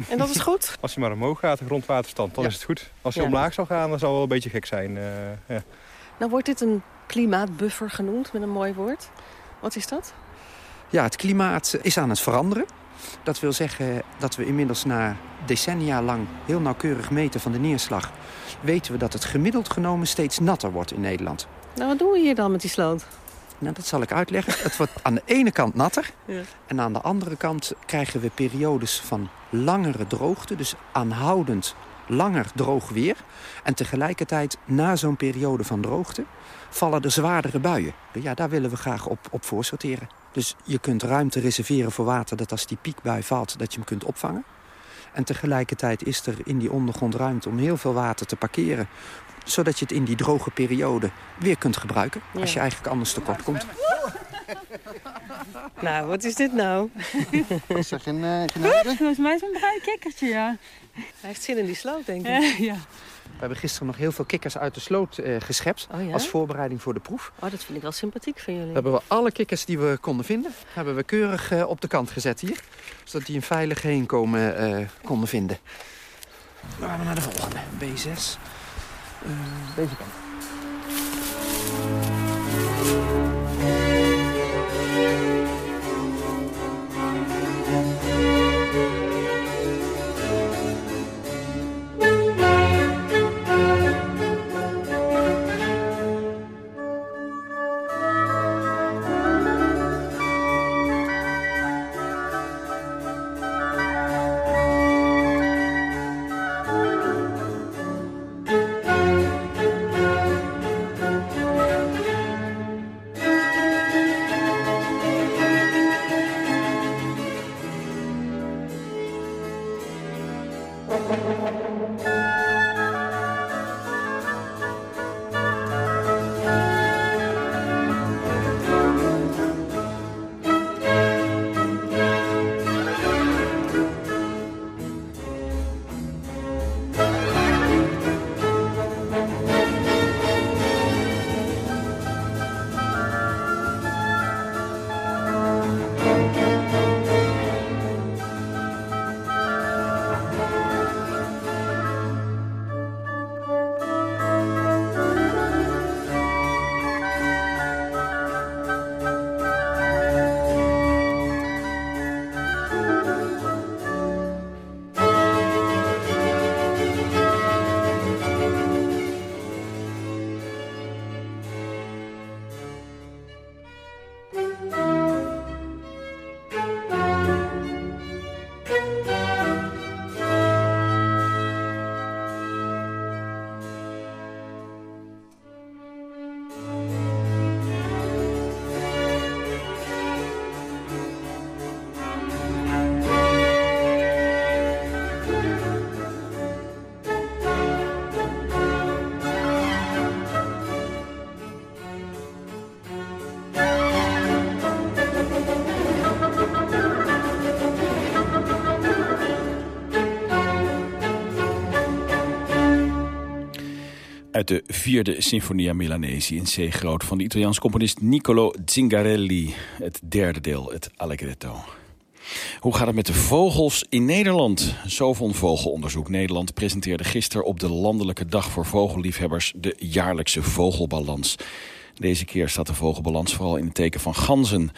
En dat is goed? Als je maar omhoog gaat, de grondwaterstand, dan ja. is het goed. Als je ja. omlaag zou gaan, dan zou het wel een beetje gek zijn. Uh, ja. Nou wordt dit een klimaatbuffer genoemd, met een mooi woord. Wat is dat? Ja, het klimaat is aan het veranderen. Dat wil zeggen dat we inmiddels na decennia lang heel nauwkeurig meten van de neerslag... weten we dat het gemiddeld genomen steeds natter wordt in Nederland. Nou, wat doen we hier dan met die sloot? Nou, dat zal ik uitleggen. Het wordt aan de ene kant natter. Ja. En aan de andere kant krijgen we periodes van langere droogte. Dus aanhoudend langer droog weer. En tegelijkertijd, na zo'n periode van droogte, vallen er zwaardere buien. Ja, daar willen we graag op, op voorsorteren. Dus je kunt ruimte reserveren voor water... dat als die piekbui valt, dat je hem kunt opvangen. En tegelijkertijd is er in die ondergrond ruimte om heel veel water te parkeren zodat je het in die droge periode weer kunt gebruiken. Ja. Als je eigenlijk anders tekort komt. Nou, wat is dit nou? Is er geen, uh, geen Volgens mij zo'n bruin kikkertje, ja. Hij heeft zin in die sloot, denk ik. ja. We hebben gisteren nog heel veel kikkers uit de sloot uh, geschept. Oh, ja? Als voorbereiding voor de proef. Oh, dat vind ik wel sympathiek van jullie. We hebben we alle kikkers die we konden vinden... hebben we keurig uh, op de kant gezet hier. Zodat die een veilig heenkomen uh, konden vinden. Dan gaan we naar de volgende. B6. Deze kant. Uit de vierde Sinfonia Milanesi in C groot van de Italiaanse componist Niccolo Zingarelli. Het derde deel, het Allegretto. Hoe gaat het met de vogels in Nederland? Zoveel Vogelonderzoek Nederland presenteerde gisteren op de Landelijke Dag voor Vogelliefhebbers de jaarlijkse vogelbalans. Deze keer staat de vogelbalans vooral in het teken van ganzen.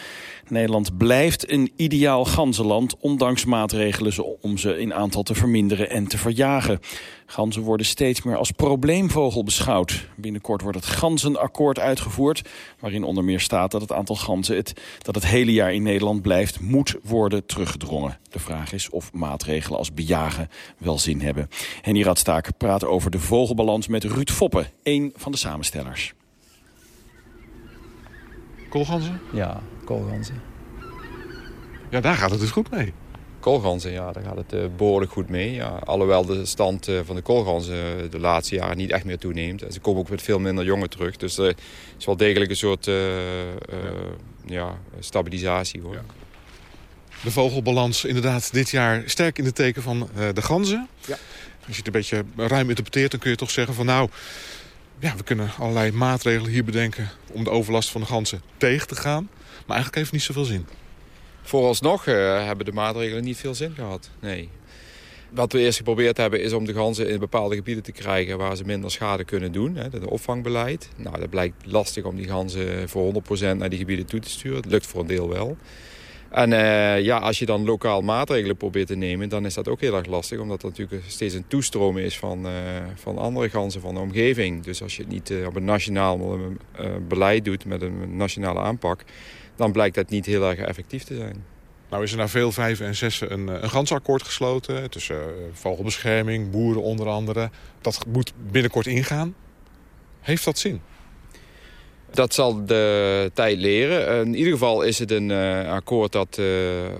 Nederland blijft een ideaal ganzenland, ondanks maatregelen om ze in aantal te verminderen en te verjagen. Ganzen worden steeds meer als probleemvogel beschouwd. Binnenkort wordt het ganzenakkoord uitgevoerd, waarin onder meer staat dat het aantal ganzen het, dat het hele jaar in Nederland blijft, moet worden teruggedrongen. De vraag is of maatregelen als bejagen wel zin hebben. Henny Radstaker praat over de vogelbalans met Ruud Foppen, een van de samenstellers. Koolganzen? Ja, koolganzen. Ja, daar gaat het dus goed mee. Koolganzen, ja, daar gaat het uh, behoorlijk goed mee. Ja, alhoewel de stand uh, van de koolganzen de laatste jaren niet echt meer toeneemt. En ze komen ook met veel minder jongen terug. Dus er is wel degelijk een soort uh, ja. stabilisatie. Hoor. Ja. De vogelbalans inderdaad dit jaar sterk in het teken van de ganzen. Ja. Als je het een beetje ruim interpreteert, dan kun je toch zeggen van nou ja, we kunnen allerlei maatregelen hier bedenken om de overlast van de ganzen tegen te gaan. Maar eigenlijk heeft het niet zoveel zin. Vooralsnog uh, hebben de maatregelen niet veel zin gehad, nee. Wat we eerst geprobeerd hebben is om de ganzen in bepaalde gebieden te krijgen waar ze minder schade kunnen doen. Hè, de opvangbeleid. Nou, dat blijkt lastig om die ganzen voor 100% naar die gebieden toe te sturen. Het lukt voor een deel wel. En uh, ja, als je dan lokaal maatregelen probeert te nemen, dan is dat ook heel erg lastig. Omdat er natuurlijk steeds een toestroom is van, uh, van andere ganzen van de omgeving. Dus als je het niet uh, op een nationaal beleid doet met een nationale aanpak... dan blijkt dat niet heel erg effectief te zijn. Nou is er na veel vijven en zessen een, een gansakkoord gesloten... tussen vogelbescherming, boeren onder andere. Dat moet binnenkort ingaan. Heeft dat zin? Dat zal de tijd leren. In ieder geval is het een uh, akkoord dat uh,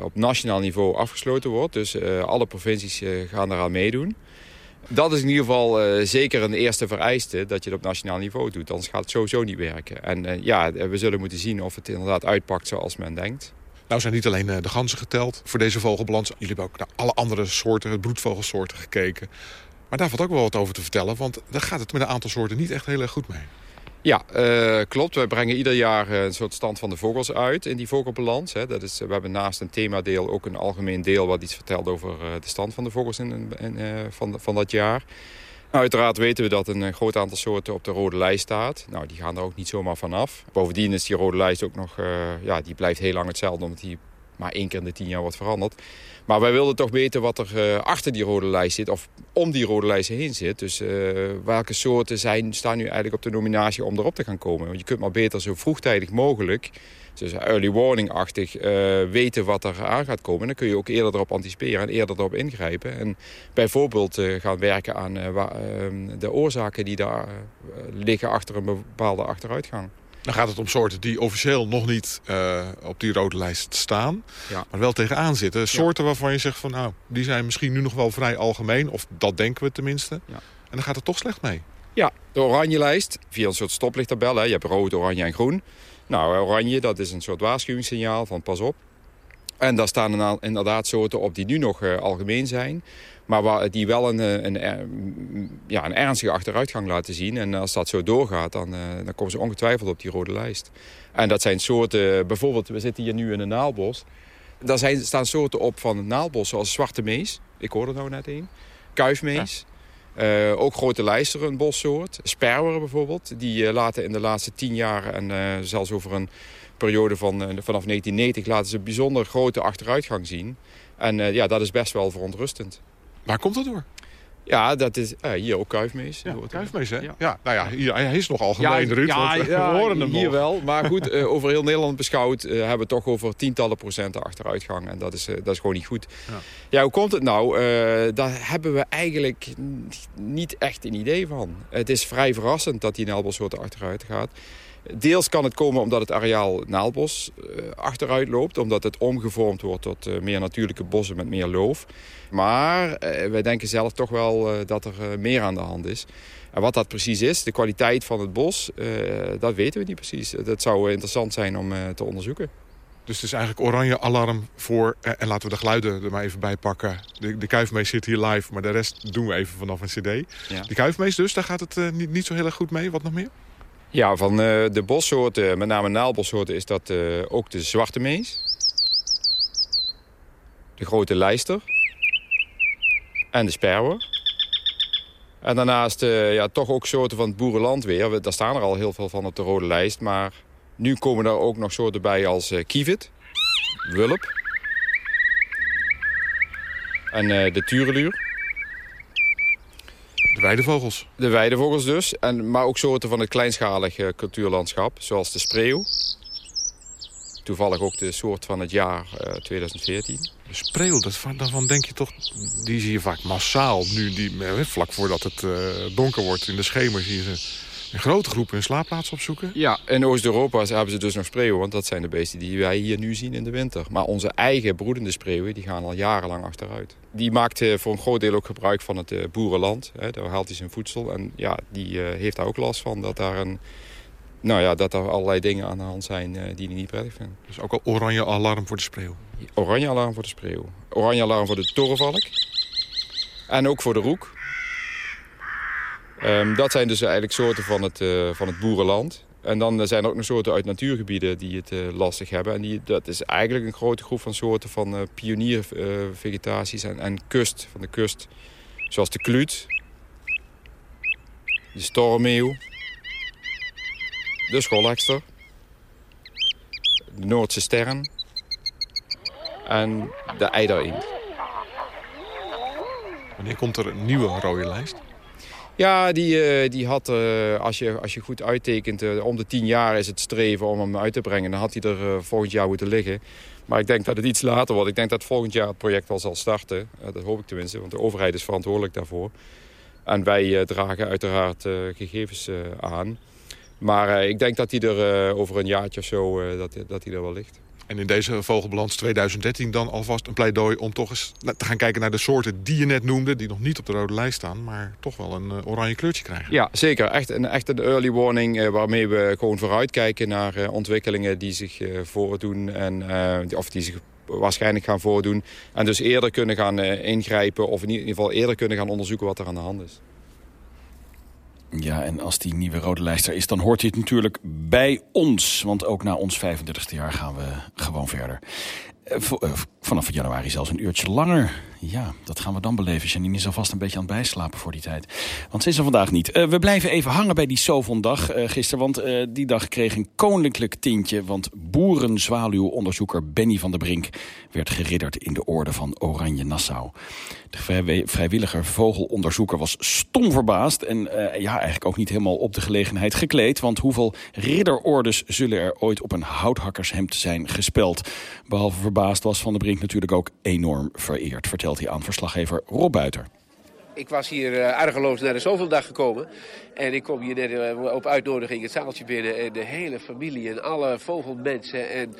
op nationaal niveau afgesloten wordt. Dus alle provincies gaan eraan meedoen. Dat is in ieder geval zeker een eerste vereiste, dat je het op nationaal niveau doet. Anders gaat het sowieso niet werken. En ja, we zullen moeten zien of het inderdaad uitpakt zoals men denkt. Nou zijn niet alleen de ganzen geteld voor deze vogelbalans. Jullie hebben ook naar alle andere soorten, broedvogelsoorten gekeken. Maar daar valt ook wel wat over te vertellen, want daar gaat het met een aantal soorten niet echt heel erg goed mee. Ja, uh, klopt. We brengen ieder jaar een soort stand van de vogels uit in die vogelbalans. Hè. Dat is, we hebben naast een themadeel ook een algemeen deel... wat iets vertelt over uh, de stand van de vogels in, in, van, van dat jaar. Nou, uiteraard weten we dat een groot aantal soorten op de rode lijst staat. Nou, die gaan er ook niet zomaar vanaf. Bovendien is die rode lijst ook nog... ja, die blijft heel lang hetzelfde... omdat die maar één keer in de tien jaar wordt veranderd. Maar wij wilden toch weten wat er uh, achter die rode lijst zit... of om die rode lijst heen zit. Dus uh, welke soorten zijn, staan nu eigenlijk op de nominatie om erop te gaan komen. Want je kunt maar beter zo vroegtijdig mogelijk... dus early warning-achtig uh, weten wat er aan gaat komen. Dan kun je ook eerder erop anticiperen en eerder erop ingrijpen. En bijvoorbeeld gaan werken aan ehm, de oorzaken die daar liggen... achter een bepaalde achteruitgang. Dan gaat het om soorten die officieel nog niet uh, op die rode lijst staan. Ja. Maar wel tegenaan zitten. Soorten ja. waarvan je zegt van nou, die zijn misschien nu nog wel vrij algemeen. Of dat denken we tenminste. Ja. En dan gaat het toch slecht mee. Ja, de oranje lijst. Via een soort stoplichttabel. Hè. Je hebt rood, oranje en groen. Nou, oranje, dat is een soort waarschuwingssignaal van pas op. En daar staan inderdaad soorten op die nu nog uh, algemeen zijn. Maar waar, die wel een, een, een, ja, een ernstige achteruitgang laten zien. En als dat zo doorgaat, dan, uh, dan komen ze ongetwijfeld op die rode lijst. En dat zijn soorten, bijvoorbeeld, we zitten hier nu in een naalbos. Daar zijn, staan soorten op van naalbos, zoals zwarte mees. Ik hoorde er nou net een. Kuifmees. Ja. Uh, ook grote lijsteren, een bossoort. Sperweren bijvoorbeeld. Die uh, laten in de laatste tien jaar en uh, zelfs over een periode van, vanaf 1990 laten ze bijzonder grote achteruitgang zien. En ja, dat is best wel verontrustend. Waar komt dat door? Ja, dat is uh, hier ook kuifmees. Ja, kuifmees, hè? Ja. ja. nou ja, hier, hij is nog algemeen, ja, Ruud, ja, we ja, horen hem hier nog. wel. Maar goed, uh, over heel Nederland beschouwd uh, hebben we toch over tientallen procenten achteruitgang. En dat is, dat is gewoon niet goed. Ja, ja hoe komt het nou? daar hebben we eigenlijk niet echt een idee van. Het is vrij verrassend dat die naalbossoort achteruit gaat. Deels kan het komen omdat het areaal naalbos uh, achteruit loopt. Omdat het omgevormd wordt tot uh, meer natuurlijke bossen met meer loof. Maar uh, wij denken zelf toch wel dat er meer aan de hand is. En wat dat precies is, de kwaliteit van het bos, dat weten we niet precies. Dat zou interessant zijn om te onderzoeken. Dus het is eigenlijk oranje alarm voor... eh, en laten we de geluiden er maar even bij pakken. De, de kuifmees zit hier live, maar de rest doen we even vanaf een cd. Ja. De kuifmees dus, daar gaat het eh, niet, niet zo heel erg goed mee. Wat nog meer? Ja, van eh, de bossoorten, met name naaldbossoorten, is dat eh, ook de zwarte mees. De grote lijster. En de sperwer. En daarnaast eh, ja, toch ook soorten van het boerenland weer. We- Daar staan er al heel veel van op de rode lijst. Maar nu komen er ook nog soorten bij als kievit, wulp. En de tureluur. De weidevogels. De weidevogels dus. En, maar ook soorten van het kleinschalig eh, cultuurlandschap. Zoals de spreeuw. Toevallig ook de soort van het jaar eh, 2014. De spreeuw, dat, van- daarvan denk je toch... Die zie je vaak massaal nu, die, eh, vlak voordat het eh, donker wordt in de schemer... zie je ze grote groepen hun slaapplaats opzoeken. Ja, in Oost-Europa hebben ze dus nog spreeuwen. Want dat zijn de beesten die wij hier nu zien in de winter. Maar onze eigen broedende spreeuwen die gaan al jarenlang achteruit. Die maakt eh, voor een groot deel ook gebruik van het eh, boerenland. Daar haalt hij zijn voedsel. En ja, die eh, heeft daar ook last van dat daar een... Nou ja, dat er allerlei dingen aan de hand zijn die hij niet prettig vindt. Dus ook al oranje alarm voor de spreeuw. Oranje alarm voor de spreeuw. Oranje alarm voor de torenvalk. En ook voor de roek. Ehm, dat zijn dus eigenlijk soorten van het, eh, van het boerenland. En dan eh, zijn er ook nog soorten uit natuurgebieden die het eh, lastig hebben. En die, dat is eigenlijk een grote groep van soorten van pioniervegetaties en, en kust, van de kust. Zoals de kluut, de stormmeeuw, de scholekster, de Noordse sterren en de eidereend. Wanneer komt er een nieuwe rode lijst? Ja, die, eh, die had, eh, als, je, als je goed uittekent, eh, om de tien jaar is het streven om hem uit te brengen. Dan had hij er volgend jaar moeten liggen. Maar ik denk dat het iets later wordt. Ik denk dat volgend jaar het project wel zal starten. Dat hoop ik tenminste, want de overheid is verantwoordelijk daarvoor. En wij dragen uiteraard gegevens aan. Maar ik denk dat hij er over een jaartje of zo dat, dat hij er wel ligt. En in deze Vogelbalans 2013 dan alvast een pleidooi om toch eens te gaan kijken naar de soorten die je net noemde... die nog niet op de rode lijst staan, maar toch wel een eh, oranje kleurtje krijgen. Ja, zeker. Echt een, echt early warning eh, waarmee we gewoon vooruitkijken naar eh, ontwikkelingen die zich voordoen. En, of die zich waarschijnlijk gaan voordoen. En dus eerder kunnen gaan ingrijpen of in ieder geval eerder kunnen gaan onderzoeken wat er aan de hand is. Ja, en als die nieuwe rode lijst er is, dan hoort hij het natuurlijk bij ons. Want ook na ons 35e jaar gaan we gewoon verder. Eh, eh, vanaf januari zelfs een uurtje langer. Ja, dat gaan we dan beleven. Janine is alvast een beetje aan het bijslapen voor die tijd. Want ze is er vandaag niet. Eh, we blijven even hangen bij die Sovondag eh gisteren. Want eh, die dag kreeg een koninklijk tintje. Want boerenzwaluwonderzoeker Benny van der Brink... werd geridderd in de orde van Oranje Nassau. De vrijwilliger vogelonderzoeker was stom verbaasd. En ja, eigenlijk ook niet helemaal op de gelegenheid gekleed. Want hoeveel ridderordes zullen er ooit op een houthakkershemd zijn gespeld? Behalve verbaasd was Van der Brink natuurlijk ook enorm vereerd. Vertelt hij aan verslaggever Rob Buiter. Ik was hier uh, argeloos naar de zoveeldag gekomen. En ik kom hier net uh, op uitnodiging het zaaltje binnen. En de hele familie en alle vogelmensen en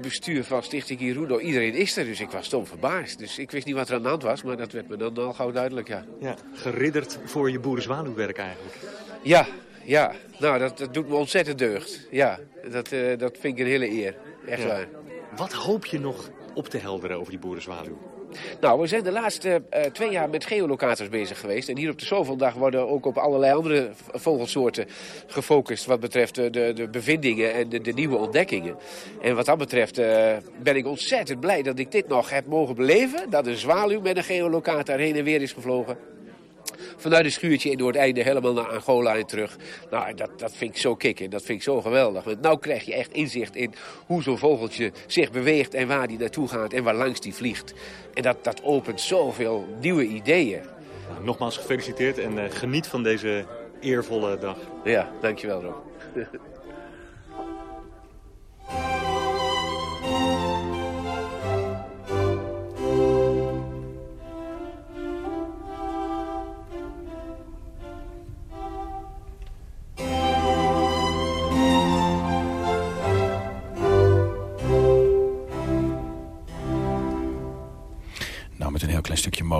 bestuur van Stichting Irudo. Iedereen is er, dus ik was stom verbaasd. Dus ik wist niet wat er aan de hand was, maar dat werd me dan al gauw duidelijk, ja. Ja, geridderd voor je boerenzwaluwwerk eigenlijk. Ja, ja. Nou, dat, dat doet me ontzettend deugd. Ja, dat, uh, dat vind ik een hele eer. Echt ja. waar. Wat hoop je nog op te helderen over die boerenzwaluw? Nou, we zijn de laatste uh, twee jaar met geolocators bezig geweest. En hier op de Zoveldag worden ook op allerlei andere vogelsoorten gefocust... wat betreft de, de, bevindingen en de, de, nieuwe ontdekkingen. En wat dat betreft uh, ben ik ontzettend blij dat ik dit nog heb mogen beleven. Dat een zwaluw met een geolocator heen en weer is gevlogen vanuit een schuurtje in Noordeinde helemaal naar Angola en terug. Nou, dat, dat vind ik zo kicken, dat vind ik zo geweldig. Want nou krijg je echt inzicht in hoe zo'n vogeltje zich beweegt en waar die naartoe gaat en waar langs die vliegt. En dat, dat opent zoveel nieuwe ideeën. Nou, nogmaals gefeliciteerd en uh, geniet van deze eervolle dag. Ja, dankjewel Rob.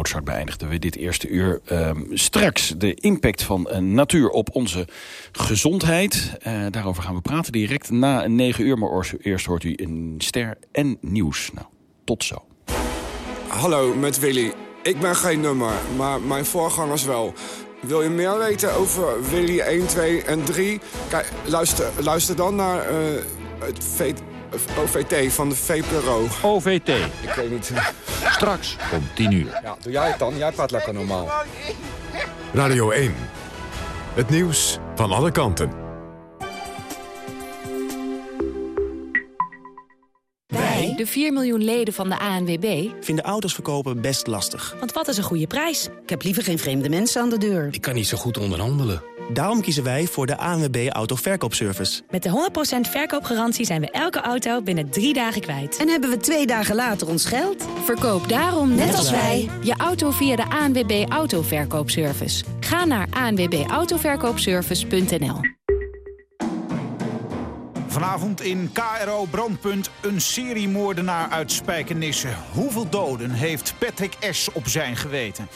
Mozart beëindigden we dit eerste uur. Ehm, straks de impact van uh, natuur op onze gezondheid. Uh, daarover gaan we praten direct na 9 uur. Maar eerst hoort u een ster en nieuws. Nou, tot zo. Hallo, met Willy. Ik ben geen nummer, maar mijn voorgangers wel. Wil je meer weten over Willy 1, 2 en 3? Kijk, luister, luister dan naar uh, het OVT van de VPRO. OVT. Ik weet niet. Straks om 10 uur. Ja, doe jij het dan. Jij praat lekker normaal. Radio 1. Het nieuws van alle kanten. Wij, de 4 miljoen leden van de ANWB, vinden auto's verkopen best lastig. Want wat is een goede prijs? Ik heb liever geen vreemde mensen aan de deur. Ik kan niet zo goed onderhandelen. Daarom kiezen wij voor de ANWB Autoverkoopservice. Met de 100% verkoopgarantie zijn we elke auto binnen drie dagen kwijt. En hebben we twee dagen later ons geld? Verkoop daarom, net, als wij, je auto via de ANWB Autoverkoopservice. Ga naar anwbautoverkoopservice.nl Vanavond in KRO Brandpunt een seriemoordenaar uit Spijkenisse. Hoeveel doden heeft Patrick S. op zijn geweten?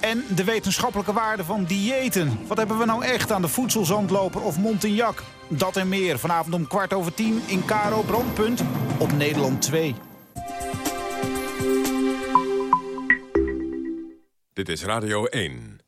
En de wetenschappelijke waarde van diëten. Wat hebben we nou echt aan de voedselzandloper of Montignac? Dat en meer vanavond om kwart over tien in KRO Brandpunt op Nederland 2. Dit is Radio 1.